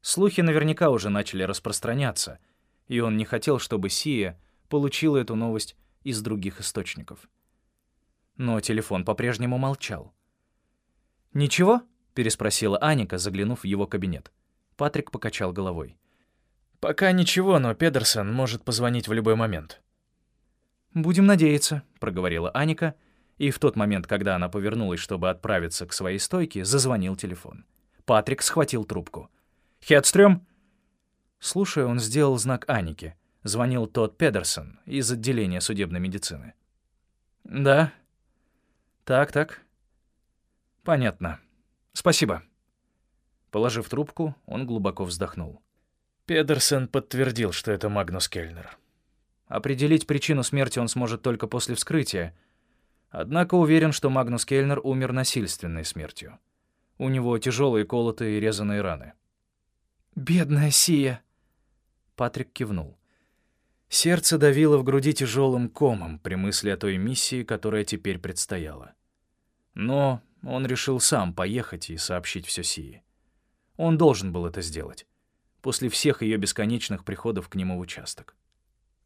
Слухи наверняка уже начали распространяться, и он не хотел, чтобы Сия получила эту новость из других источников. Но телефон по-прежнему молчал. «Ничего?» — переспросила Аника, заглянув в его кабинет. Патрик покачал головой. «Пока ничего, но Педерсон может позвонить в любой момент». «Будем надеяться», — проговорила Аника, и в тот момент, когда она повернулась, чтобы отправиться к своей стойке, зазвонил телефон. Патрик схватил трубку. «Хедстрём?» Слушая, он сделал знак Анике. Звонил тот Педерсон из отделения судебной медицины. «Да». «Так, так». «Понятно. Спасибо». Положив трубку, он глубоко вздохнул. Педерсон подтвердил, что это Магнус Кельнер. Определить причину смерти он сможет только после вскрытия, однако уверен, что Магнус Кельнер умер насильственной смертью. У него тяжелые колотые и резаные раны. «Бедная Сия!» Патрик кивнул. Сердце давило в груди тяжелым комом при мысли о той миссии, которая теперь предстояла. Но он решил сам поехать и сообщить все Сии. Он должен был это сделать. После всех ее бесконечных приходов к нему в участок.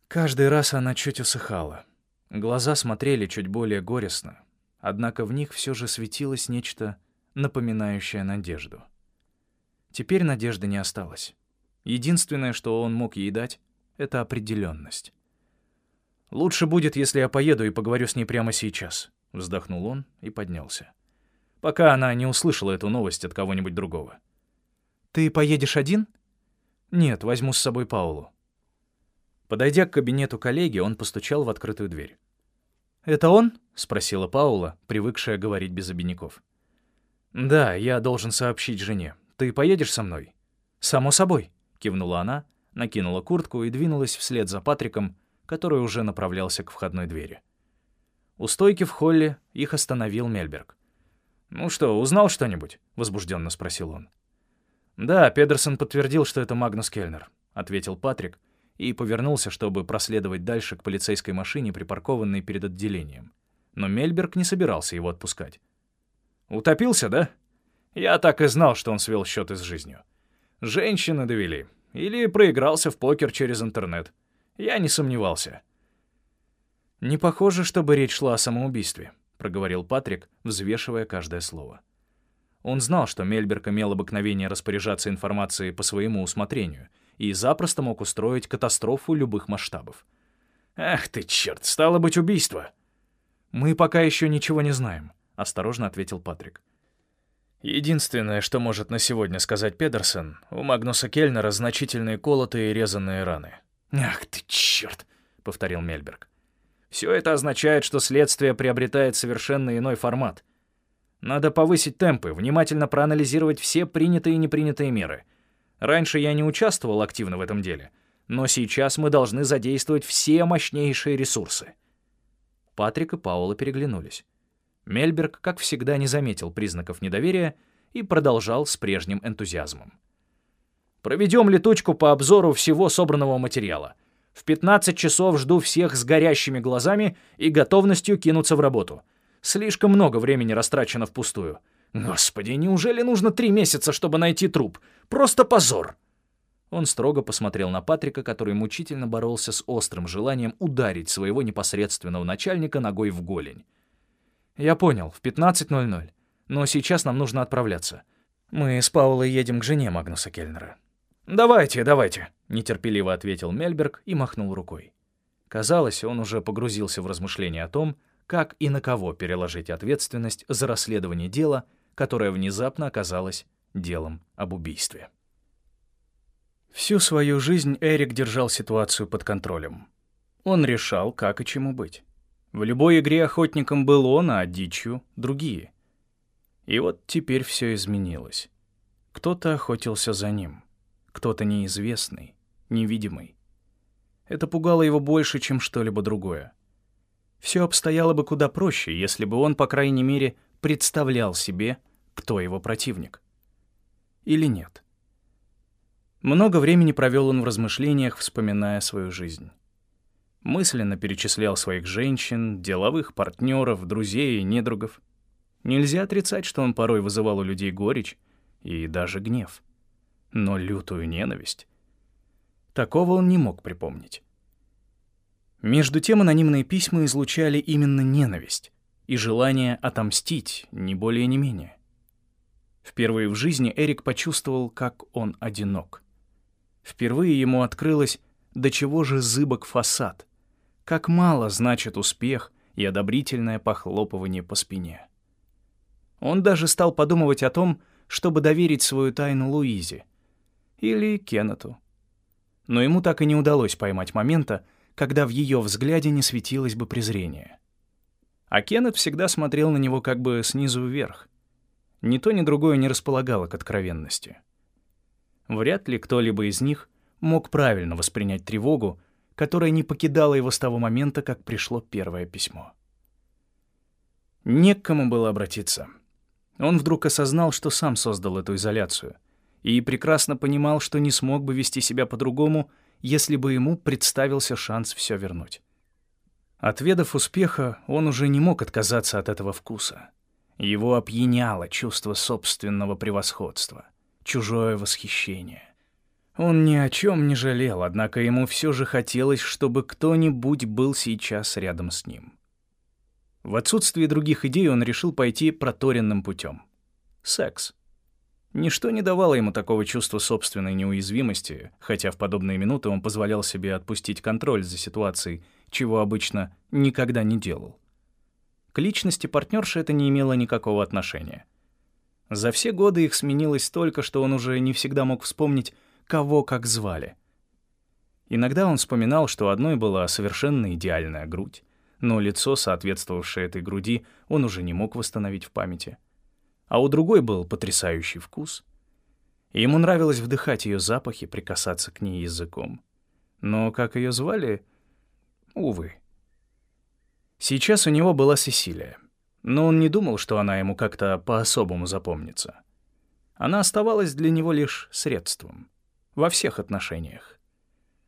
Каждый раз она чуть усыхала. Глаза смотрели чуть более горестно, однако в них все же светилось нечто, напоминающее надежду. Теперь надежды не осталось. Единственное, что он мог ей дать, — это определенность. «Лучше будет, если я поеду и поговорю с ней прямо сейчас», — вздохнул он и поднялся. «Пока она не услышала эту новость от кого-нибудь другого». «Ты поедешь один?» «Нет, возьму с собой Паулу». Подойдя к кабинету коллеги, он постучал в открытую дверь. «Это он?» — спросила Паула, привыкшая говорить без обиняков. «Да, я должен сообщить жене. Ты поедешь со мной?» «Само собой», — кивнула она, накинула куртку и двинулась вслед за Патриком, который уже направлялся к входной двери. У стойки в холле их остановил Мельберг. «Ну что, узнал что-нибудь?» — возбужденно спросил он. «Да, Педерсон подтвердил, что это Магнус Кельнер», — ответил Патрик и повернулся, чтобы проследовать дальше к полицейской машине, припаркованной перед отделением. Но Мельберг не собирался его отпускать. «Утопился, да? Я так и знал, что он свел счеты с жизнью. Женщины довели. Или проигрался в покер через интернет. Я не сомневался. «Не похоже, чтобы речь шла о самоубийстве», — проговорил Патрик, взвешивая каждое слово. Он знал, что Мельберг имел обыкновение распоряжаться информацией по своему усмотрению и запросто мог устроить катастрофу любых масштабов. «Ах ты, черт, стало быть убийство!» «Мы пока еще ничего не знаем», — осторожно ответил Патрик. «Единственное, что может на сегодня сказать Педерсон, у Магнуса Кельнера значительные колотые и резанные раны. «Ах ты, черт!» — повторил Мельберг. «Все это означает, что следствие приобретает совершенно иной формат. Надо повысить темпы, внимательно проанализировать все принятые и непринятые меры. Раньше я не участвовал активно в этом деле, но сейчас мы должны задействовать все мощнейшие ресурсы». Патрик и Паула переглянулись. Мельберг, как всегда, не заметил признаков недоверия и продолжал с прежним энтузиазмом. Проведем летучку по обзору всего собранного материала. В 15 часов жду всех с горящими глазами и готовностью кинуться в работу. Слишком много времени растрачено впустую. Господи, неужели нужно три месяца, чтобы найти труп? Просто позор!» Он строго посмотрел на Патрика, который мучительно боролся с острым желанием ударить своего непосредственного начальника ногой в голень. «Я понял, в 15.00. Но сейчас нам нужно отправляться. Мы с Паулой едем к жене Магнуса Кельнера. «Давайте, давайте», — нетерпеливо ответил Мельберг и махнул рукой. Казалось, он уже погрузился в размышления о том, как и на кого переложить ответственность за расследование дела, которое внезапно оказалось делом об убийстве. Всю свою жизнь Эрик держал ситуацию под контролем. Он решал, как и чему быть. В любой игре охотником был он, а дичью — другие. И вот теперь все изменилось. Кто-то охотился за ним — кто-то неизвестный, невидимый. Это пугало его больше, чем что-либо другое. Все обстояло бы куда проще, если бы он, по крайней мере, представлял себе, кто его противник. Или нет. Много времени провел он в размышлениях, вспоминая свою жизнь. Мысленно перечислял своих женщин, деловых партнеров, друзей и недругов. Нельзя отрицать, что он порой вызывал у людей горечь и даже гнев но лютую ненависть. Такого он не мог припомнить. Между тем анонимные письма излучали именно ненависть и желание отомстить, не более не менее. Впервые в жизни Эрик почувствовал, как он одинок. Впервые ему открылось, до чего же зыбок фасад, как мало значит успех и одобрительное похлопывание по спине. Он даже стал подумывать о том, чтобы доверить свою тайну Луизе, или Кеннету. Но ему так и не удалось поймать момента, когда в ее взгляде не светилось бы презрение. А Кеннет всегда смотрел на него как бы снизу вверх. Ни то, ни другое не располагало к откровенности. Вряд ли кто-либо из них мог правильно воспринять тревогу, которая не покидала его с того момента, как пришло первое письмо. Не было обратиться. Он вдруг осознал, что сам создал эту изоляцию — и прекрасно понимал, что не смог бы вести себя по-другому, если бы ему представился шанс все вернуть. Отведав успеха, он уже не мог отказаться от этого вкуса. Его опьяняло чувство собственного превосходства, чужое восхищение. Он ни о чем не жалел, однако ему все же хотелось, чтобы кто-нибудь был сейчас рядом с ним. В отсутствие других идей он решил пойти проторенным путем. Секс. Ничто не давало ему такого чувства собственной неуязвимости, хотя в подобные минуты он позволял себе отпустить контроль за ситуацией, чего обычно никогда не делал. К личности партнерши это не имело никакого отношения. За все годы их сменилось столько, что он уже не всегда мог вспомнить, кого как звали. Иногда он вспоминал, что одной была совершенно идеальная грудь, но лицо, соответствовавшее этой груди, он уже не мог восстановить в памяти — а у другой был потрясающий вкус. Ему нравилось вдыхать ее запахи, прикасаться к ней языком. Но как ее звали? Увы. Сейчас у него была Сесилия, но он не думал, что она ему как-то по-особому запомнится. Она оставалась для него лишь средством. Во всех отношениях.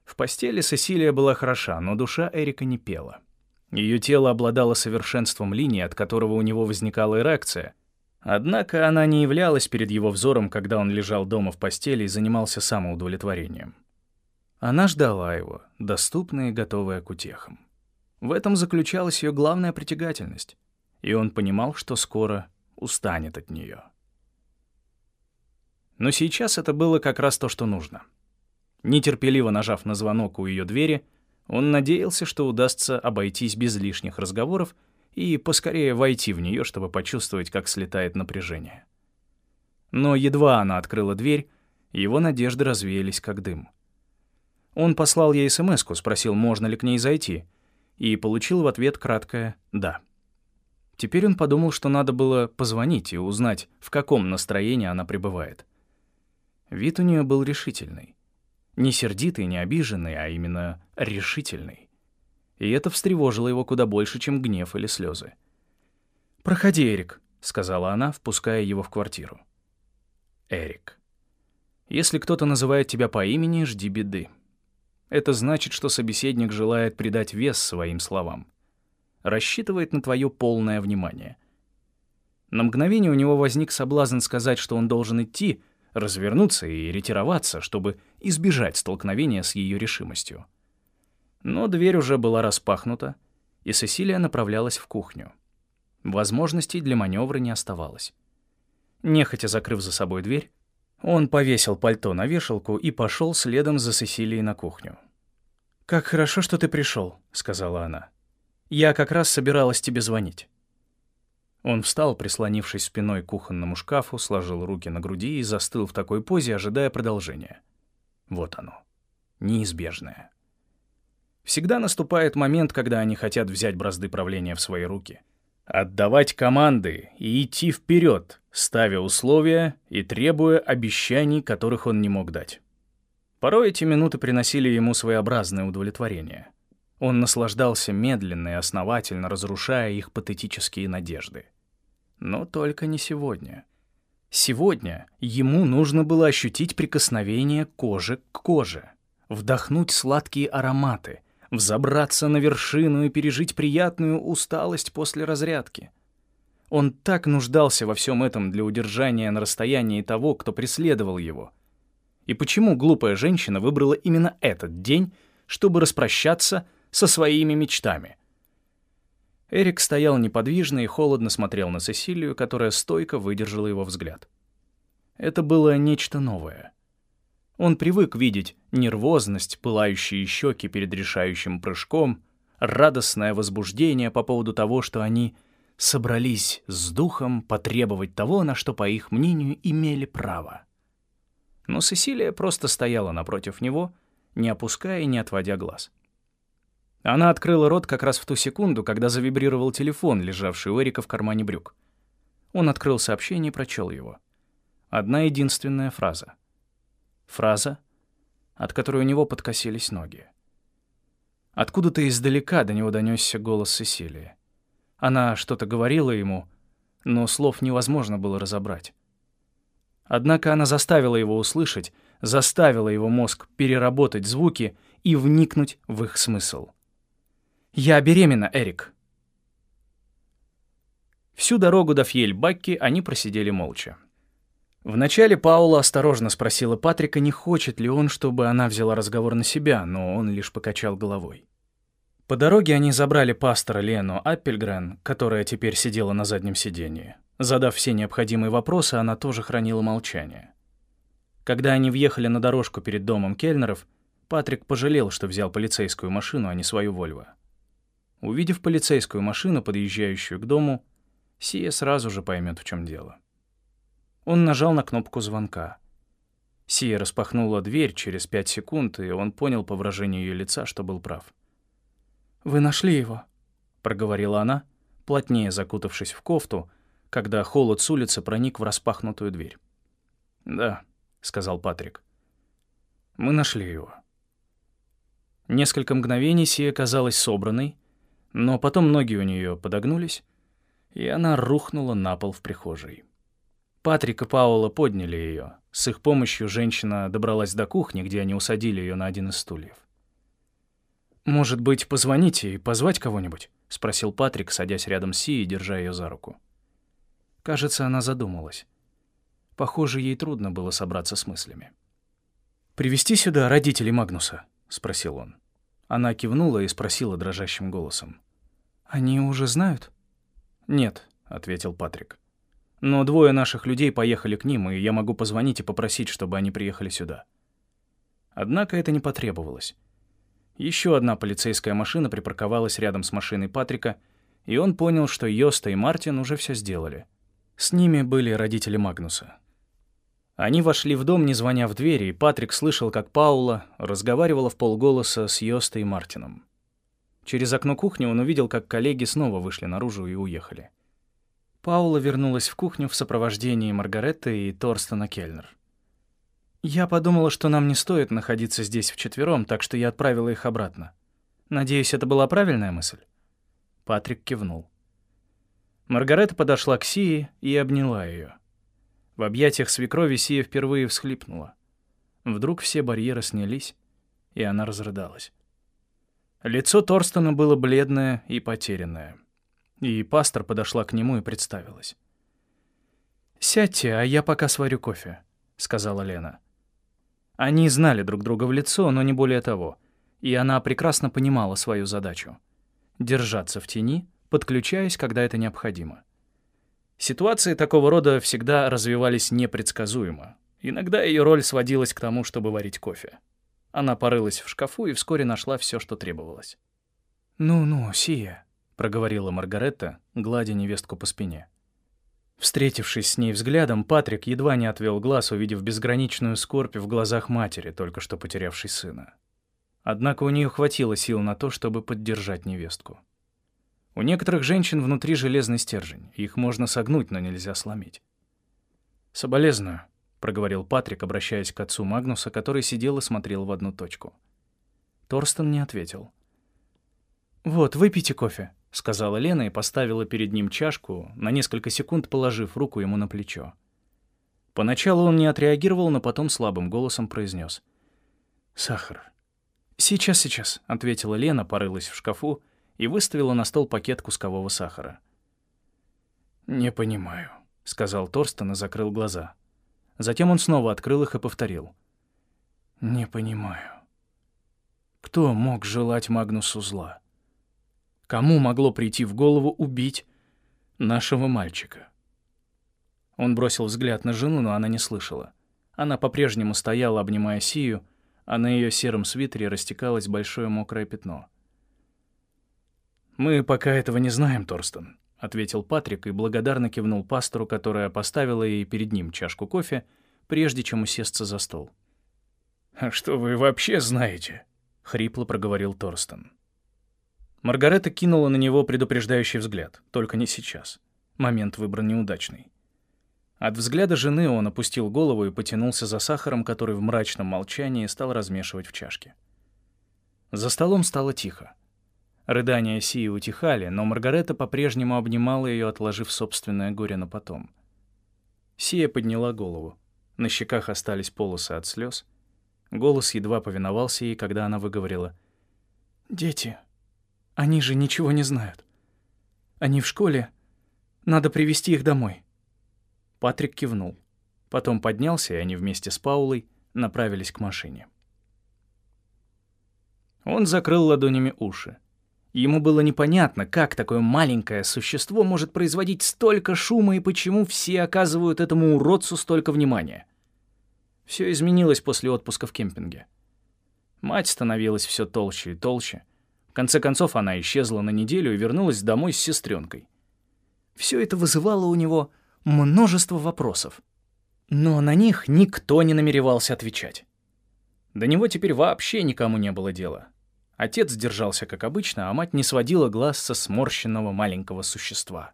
В постели Сесилия была хороша, но душа Эрика не пела. Ее тело обладало совершенством линии, от которого у него возникала эрекция, Однако она не являлась перед его взором, когда он лежал дома в постели и занимался самоудовлетворением. Она ждала его, доступная и готовая к утехам. В этом заключалась ее главная притягательность, и он понимал, что скоро устанет от нее. Но сейчас это было как раз то, что нужно. Нетерпеливо нажав на звонок у ее двери, он надеялся, что удастся обойтись без лишних разговоров и поскорее войти в нее, чтобы почувствовать, как слетает напряжение. Но едва она открыла дверь, его надежды развеялись как дым. Он послал ей смс спросил, можно ли к ней зайти, и получил в ответ краткое «да». Теперь он подумал, что надо было позвонить и узнать, в каком настроении она пребывает. Вид у нее был решительный. Не сердитый, не обиженный, а именно решительный и это встревожило его куда больше, чем гнев или слезы. «Проходи, Эрик», — сказала она, впуская его в квартиру. Эрик. Если кто-то называет тебя по имени, жди беды. Это значит, что собеседник желает придать вес своим словам. Рассчитывает на твое полное внимание. На мгновение у него возник соблазн сказать, что он должен идти, развернуться и ретироваться, чтобы избежать столкновения с ее решимостью. Но дверь уже была распахнута, и Сесилия направлялась в кухню. Возможностей для маневра не оставалось. Нехотя закрыв за собой дверь, он повесил пальто на вешалку и пошел следом за Сесилией на кухню. «Как хорошо, что ты пришел», — сказала она. «Я как раз собиралась тебе звонить». Он встал, прислонившись спиной к кухонному шкафу, сложил руки на груди и застыл в такой позе, ожидая продолжения. Вот оно, неизбежное. Всегда наступает момент, когда они хотят взять бразды правления в свои руки. Отдавать команды и идти вперед, ставя условия и требуя обещаний, которых он не мог дать. Порой эти минуты приносили ему своеобразное удовлетворение. Он наслаждался медленно и основательно разрушая их патетические надежды. Но только не сегодня. Сегодня ему нужно было ощутить прикосновение кожи к коже, вдохнуть сладкие ароматы — взобраться на вершину и пережить приятную усталость после разрядки. Он так нуждался во всем этом для удержания на расстоянии того, кто преследовал его. И почему глупая женщина выбрала именно этот день, чтобы распрощаться со своими мечтами? Эрик стоял неподвижно и холодно смотрел на Сесилию, которая стойко выдержала его взгляд. Это было нечто новое — он привык видеть нервозность, пылающие щеки перед решающим прыжком, радостное возбуждение по поводу того, что они собрались с духом потребовать того, на что, по их мнению, имели право. Но Сесилия просто стояла напротив него, не опуская и не отводя глаз. Она открыла рот как раз в ту секунду, когда завибрировал телефон, лежавший у Эрика в кармане брюк. Он открыл сообщение и прочел его. Одна единственная фраза — Фраза, от которой у него подкосились ноги. Откуда-то издалека до него донесся голос Сесилии. Она что-то говорила ему, но слов невозможно было разобрать. Однако она заставила его услышать, заставила его мозг переработать звуки и вникнуть в их смысл. «Я беременна, Эрик». Всю дорогу до Фьель-Бакки они просидели молча. Вначале Паула осторожно спросила Патрика, не хочет ли он, чтобы она взяла разговор на себя, но он лишь покачал головой. По дороге они забрали пастора Лену Аппельгрен, которая теперь сидела на заднем сидении. Задав все необходимые вопросы, она тоже хранила молчание. Когда они въехали на дорожку перед домом Кельнеров, Патрик пожалел, что взял полицейскую машину, а не свою «Вольво». Увидев полицейскую машину, подъезжающую к дому, Сия сразу же поймет, в чем дело. Он нажал на кнопку звонка. Сия распахнула дверь через пять секунд, и он понял по выражению ее лица, что был прав. «Вы нашли его?» — проговорила она, плотнее закутавшись в кофту, когда холод с улицы проник в распахнутую дверь. «Да», — сказал Патрик. «Мы нашли его». Несколько мгновений Сия казалась собранной, но потом ноги у нее подогнулись, и она рухнула на пол в прихожей. Патрик и Паула подняли ее. С их помощью женщина добралась до кухни, где они усадили ее на один из стульев. «Может быть, позвоните и позвать кого-нибудь?» — спросил Патрик, садясь рядом с Си и держа ее за руку. Кажется, она задумалась. Похоже, ей трудно было собраться с мыслями. «Привести сюда родителей Магнуса?» — спросил он. Она кивнула и спросила дрожащим голосом. «Они уже знают?» «Нет», — ответил Патрик. Но двое наших людей поехали к ним, и я могу позвонить и попросить, чтобы они приехали сюда. Однако это не потребовалось. Еще одна полицейская машина припарковалась рядом с машиной Патрика, и он понял, что Йоста и Мартин уже все сделали. С ними были родители Магнуса. Они вошли в дом, не звоня в двери, и Патрик слышал, как Паула разговаривала в полголоса с Йостой и Мартином. Через окно кухни он увидел, как коллеги снова вышли наружу и уехали. Паула вернулась в кухню в сопровождении Маргаретты и Торстена Кельнер. «Я подумала, что нам не стоит находиться здесь вчетвером, так что я отправила их обратно. Надеюсь, это была правильная мысль?» Патрик кивнул. Маргаретта подошла к Сии и обняла ее. В объятиях свекрови Сия впервые всхлипнула. Вдруг все барьеры снялись, и она разрыдалась. Лицо Торстена было бледное и потерянное. И пастор подошла к нему и представилась. «Сядьте, а я пока сварю кофе», — сказала Лена. Они знали друг друга в лицо, но не более того, и она прекрасно понимала свою задачу — держаться в тени, подключаясь, когда это необходимо. Ситуации такого рода всегда развивались непредсказуемо. Иногда ее роль сводилась к тому, чтобы варить кофе. Она порылась в шкафу и вскоре нашла все, что требовалось. «Ну-ну, Сия», — проговорила Маргаретта, гладя невестку по спине. Встретившись с ней взглядом, Патрик едва не отвел глаз, увидев безграничную скорбь в глазах матери, только что потерявшей сына. Однако у нее хватило сил на то, чтобы поддержать невестку. У некоторых женщин внутри железный стержень, их можно согнуть, но нельзя сломить. «Соболезную», — проговорил Патрик, обращаясь к отцу Магнуса, который сидел и смотрел в одну точку. Торстен не ответил. «Вот, выпейте кофе», — сказала Лена и поставила перед ним чашку, на несколько секунд положив руку ему на плечо. Поначалу он не отреагировал, но потом слабым голосом произнес: «Сахар». «Сейчас, сейчас», — ответила Лена, порылась в шкафу и выставила на стол пакет кускового сахара. «Не понимаю», — сказал Торстен и закрыл глаза. Затем он снова открыл их и повторил. «Не понимаю. Кто мог желать Магнусу зла?» Кому могло прийти в голову убить нашего мальчика? Он бросил взгляд на жену, но она не слышала. Она по-прежнему стояла, обнимая Сию, а на ее сером свитере растекалось большое мокрое пятно. «Мы пока этого не знаем, Торстен», — ответил Патрик и благодарно кивнул пастору, которая поставила ей перед ним чашку кофе, прежде чем усесться за стол. «А что вы вообще знаете?» — хрипло проговорил Торстен. Маргарета кинула на него предупреждающий взгляд, только не сейчас. Момент выбран неудачный. От взгляда жены он опустил голову и потянулся за сахаром, который в мрачном молчании стал размешивать в чашке. За столом стало тихо. Рыдания Сии утихали, но Маргарета по-прежнему обнимала ее, отложив собственное горе на потом. Сия подняла голову. На щеках остались полосы от слез. Голос едва повиновался ей, когда она выговорила. «Дети, они же ничего не знают. Они в школе. Надо привести их домой. Патрик кивнул. Потом поднялся, и они вместе с Паулой направились к машине. Он закрыл ладонями уши. Ему было непонятно, как такое маленькое существо может производить столько шума и почему все оказывают этому уродцу столько внимания. Все изменилось после отпуска в кемпинге. Мать становилась все толще и толще. В конце концов, она исчезла на неделю и вернулась домой с сестренкой. Все это вызывало у него множество вопросов. Но на них никто не намеревался отвечать. До него теперь вообще никому не было дела. Отец держался как обычно, а мать не сводила глаз со сморщенного маленького существа.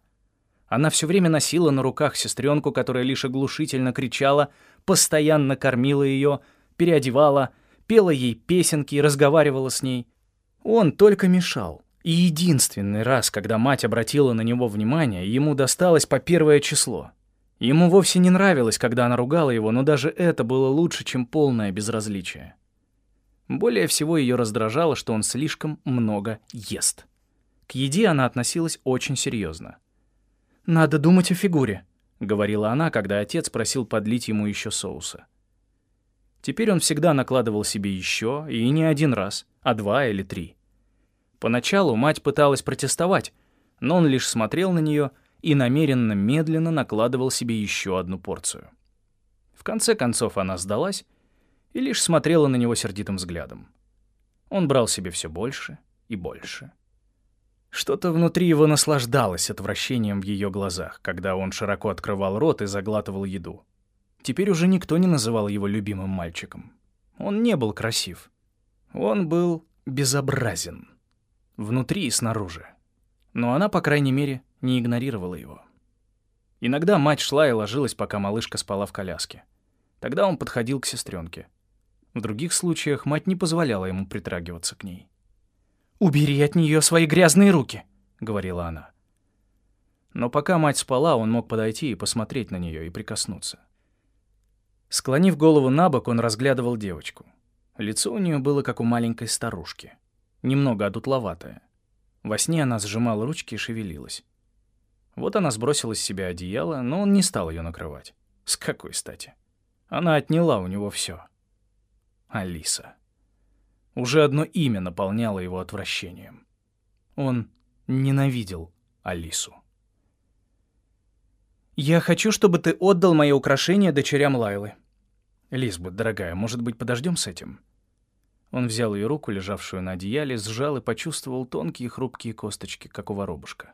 Она все время носила на руках сестренку, которая лишь оглушительно кричала, постоянно кормила ее, переодевала, пела ей песенки и разговаривала с ней. Он только мешал. И единственный раз, когда мать обратила на него внимание, ему досталось по первое число. Ему вовсе не нравилось, когда она ругала его, но даже это было лучше, чем полное безразличие. Более всего ее раздражало, что он слишком много ест. К еде она относилась очень серьезно. «Надо думать о фигуре», — говорила она, когда отец просил подлить ему еще соуса. Теперь он всегда накладывал себе еще, и не один раз, а два или три. Поначалу мать пыталась протестовать, но он лишь смотрел на нее и намеренно медленно накладывал себе еще одну порцию. В конце концов она сдалась и лишь смотрела на него сердитым взглядом. Он брал себе все больше и больше. Что-то внутри его наслаждалось отвращением в ее глазах, когда он широко открывал рот и заглатывал еду. Теперь уже никто не называл его любимым мальчиком. Он не был красив. Он был безобразен. Внутри и снаружи. Но она, по крайней мере, не игнорировала его. Иногда мать шла и ложилась, пока малышка спала в коляске. Тогда он подходил к сестренке. В других случаях мать не позволяла ему притрагиваться к ней. «Убери от нее свои грязные руки», — говорила она. Но пока мать спала, он мог подойти и посмотреть на нее и прикоснуться. Склонив голову на бок, он разглядывал девочку. Лицо у нее было как у маленькой старушки, немного одутловатое. Во сне она сжимала ручки и шевелилась. Вот она сбросила с себя одеяло, но он не стал ее накрывать. С какой стати? Она отняла у него все. Алиса. Уже одно имя наполняло его отвращением. Он ненавидел Алису. «Я хочу, чтобы ты отдал мои украшения дочерям Лайлы». «Лизбет, дорогая, может быть, подождем с этим?» Он взял ее руку, лежавшую на одеяле, сжал и почувствовал тонкие хрупкие косточки, как у воробушка.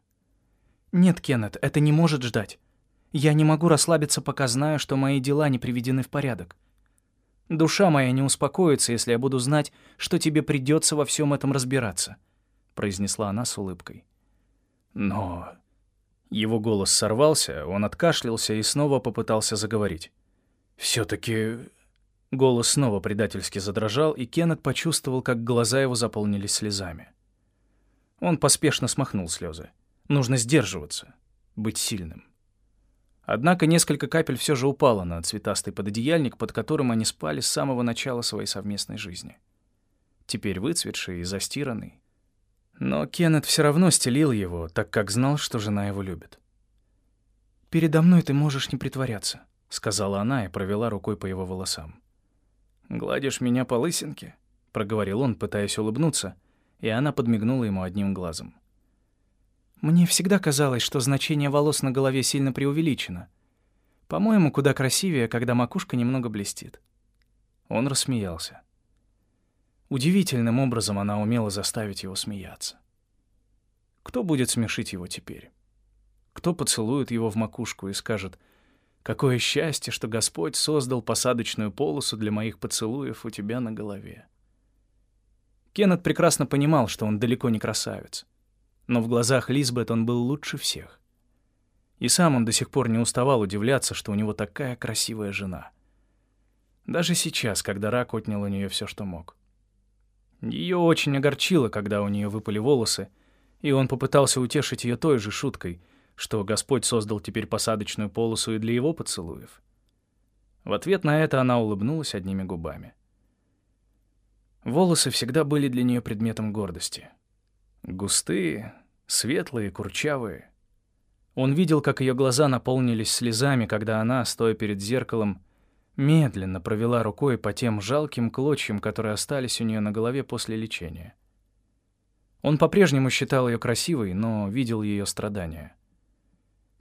«Нет, Кеннет, это не может ждать. Я не могу расслабиться, пока знаю, что мои дела не приведены в порядок. Душа моя не успокоится, если я буду знать, что тебе придется во всем этом разбираться», — произнесла она с улыбкой. «Но...» Его голос сорвался, он откашлялся и снова попытался заговорить. Все таки Голос снова предательски задрожал, и Кеннет почувствовал, как глаза его заполнились слезами. Он поспешно смахнул слезы. Нужно сдерживаться, быть сильным. Однако несколько капель все же упало на цветастый пододеяльник, под которым они спали с самого начала своей совместной жизни. Теперь выцветший и застиранный. Но Кеннет все равно стелил его, так как знал, что жена его любит. «Передо мной ты можешь не притворяться», — сказала она и провела рукой по его волосам. «Гладишь меня по лысинке?» — проговорил он, пытаясь улыбнуться, и она подмигнула ему одним глазом. Мне всегда казалось, что значение волос на голове сильно преувеличено. По-моему, куда красивее, когда макушка немного блестит. Он рассмеялся. Удивительным образом она умела заставить его смеяться. Кто будет смешить его теперь? Кто поцелует его в макушку и скажет «Какое счастье, что Господь создал посадочную полосу для моих поцелуев у тебя на голове». Кеннет прекрасно понимал, что он далеко не красавец но в глазах Лизбет он был лучше всех. И сам он до сих пор не уставал удивляться, что у него такая красивая жена. Даже сейчас, когда рак отнял у нее все, что мог. Ее очень огорчило, когда у нее выпали волосы, и он попытался утешить ее той же шуткой, что Господь создал теперь посадочную полосу и для его поцелуев. В ответ на это она улыбнулась одними губами. Волосы всегда были для нее предметом гордости — Густые, светлые, курчавые. Он видел, как ее глаза наполнились слезами, когда она, стоя перед зеркалом, медленно провела рукой по тем жалким клочьям, которые остались у нее на голове после лечения. Он по-прежнему считал ее красивой, но видел ее страдания.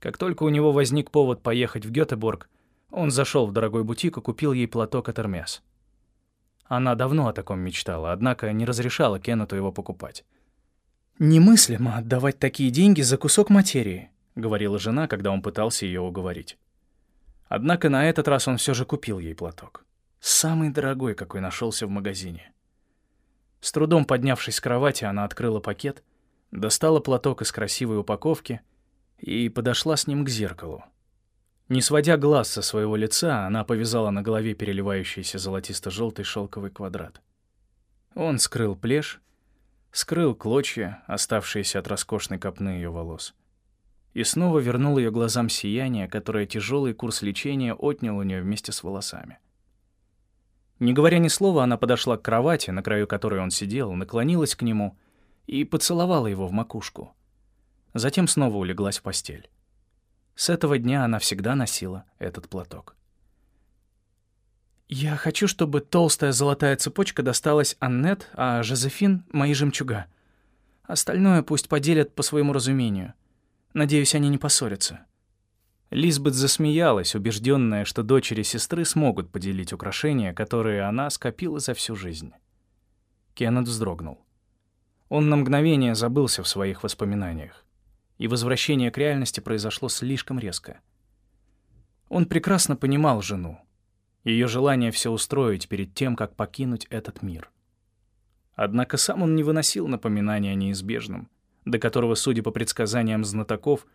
Как только у него возник повод поехать в Гётеборг, он зашел в дорогой бутик и купил ей платок от Эрмес. Она давно о таком мечтала, однако не разрешала Кеннету его покупать. «Немыслимо отдавать такие деньги за кусок материи», — говорила жена, когда он пытался ее уговорить. Однако на этот раз он все же купил ей платок. Самый дорогой, какой нашелся в магазине. С трудом поднявшись с кровати, она открыла пакет, достала платок из красивой упаковки и подошла с ним к зеркалу. Не сводя глаз со своего лица, она повязала на голове переливающийся золотисто-желтый шелковый квадрат. Он скрыл плешь, скрыл клочья, оставшиеся от роскошной копны ее волос и снова вернул ее глазам сияние, которое тяжелый курс лечения отнял у нее вместе с волосами. Не говоря ни слова, она подошла к кровати, на краю которой он сидел, наклонилась к нему и поцеловала его в макушку. Затем снова улеглась в постель. С этого дня она всегда носила этот платок. «Я хочу, чтобы толстая золотая цепочка досталась Аннет, а Жозефин — мои жемчуга. Остальное пусть поделят по своему разумению. Надеюсь, они не поссорятся». Лизбет засмеялась, убежденная, что дочери сестры смогут поделить украшения, которые она скопила за всю жизнь. Кеннет вздрогнул. Он на мгновение забылся в своих воспоминаниях, и возвращение к реальности произошло слишком резко. Он прекрасно понимал жену, ее желание все устроить перед тем, как покинуть этот мир. Однако сам он не выносил напоминания о неизбежном, до которого, судя по предсказаниям знатоков,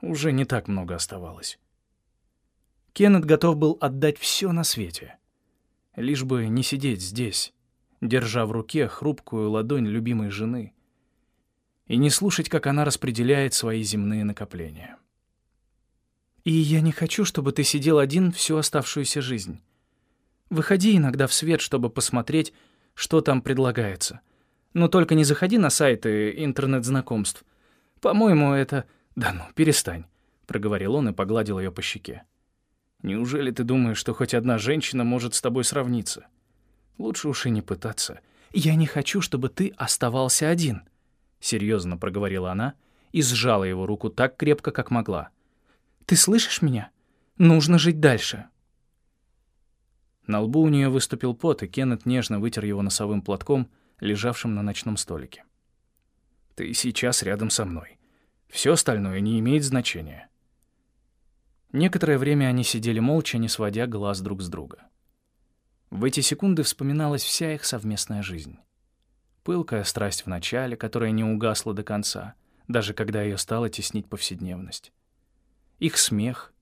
уже не так много оставалось. Кеннет готов был отдать все на свете, лишь бы не сидеть здесь, держа в руке хрупкую ладонь любимой жены и не слушать, как она распределяет свои земные накопления. «И я не хочу, чтобы ты сидел один всю оставшуюся жизнь. Выходи иногда в свет, чтобы посмотреть, что там предлагается», но только не заходи на сайты интернет-знакомств. По-моему, это... Да ну, перестань», — проговорил он и погладил ее по щеке. «Неужели ты думаешь, что хоть одна женщина может с тобой сравниться? Лучше уж и не пытаться. Я не хочу, чтобы ты оставался один», — серьезно проговорила она и сжала его руку так крепко, как могла. «Ты слышишь меня? Нужно жить дальше». На лбу у нее выступил пот, и Кеннет нежно вытер его носовым платком — лежавшим на ночном столике. «Ты сейчас рядом со мной. Все остальное не имеет значения». Некоторое время они сидели молча, не сводя глаз друг с друга. В эти секунды вспоминалась вся их совместная жизнь. Пылкая страсть в начале, которая не угасла до конца, даже когда ее стала теснить повседневность. Их смех,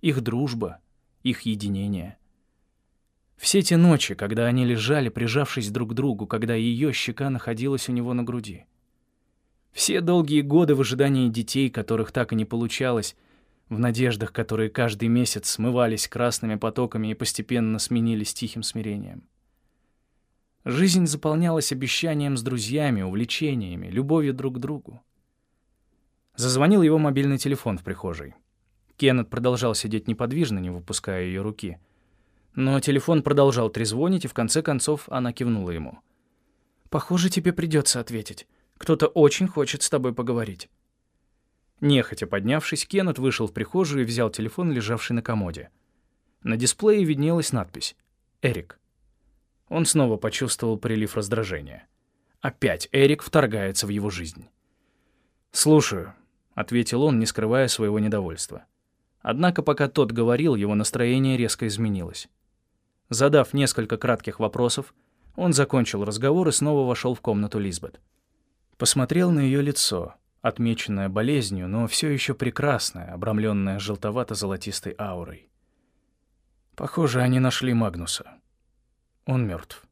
их дружба, их единение — все те ночи, когда они лежали, прижавшись друг к другу, когда ее щека находилась у него на груди. Все долгие годы в ожидании детей, которых так и не получалось, в надеждах, которые каждый месяц смывались красными потоками и постепенно сменились тихим смирением. Жизнь заполнялась обещанием с друзьями, увлечениями, любовью друг к другу. Зазвонил его мобильный телефон в прихожей. Кеннет продолжал сидеть неподвижно, не выпуская ее руки — но телефон продолжал трезвонить, и в конце концов она кивнула ему. «Похоже, тебе придется ответить. Кто-то очень хочет с тобой поговорить». Нехотя поднявшись, Кеннет вышел в прихожую и взял телефон, лежавший на комоде. На дисплее виднелась надпись «Эрик». Он снова почувствовал прилив раздражения. Опять Эрик вторгается в его жизнь. «Слушаю», — ответил он, не скрывая своего недовольства. Однако пока тот говорил, его настроение резко изменилось. Задав несколько кратких вопросов, он закончил разговор и снова вошел в комнату Лизбет. Посмотрел на ее лицо, отмеченное болезнью, но все еще прекрасное, обрамленное желтовато-золотистой аурой. Похоже, они нашли Магнуса. Он мертв.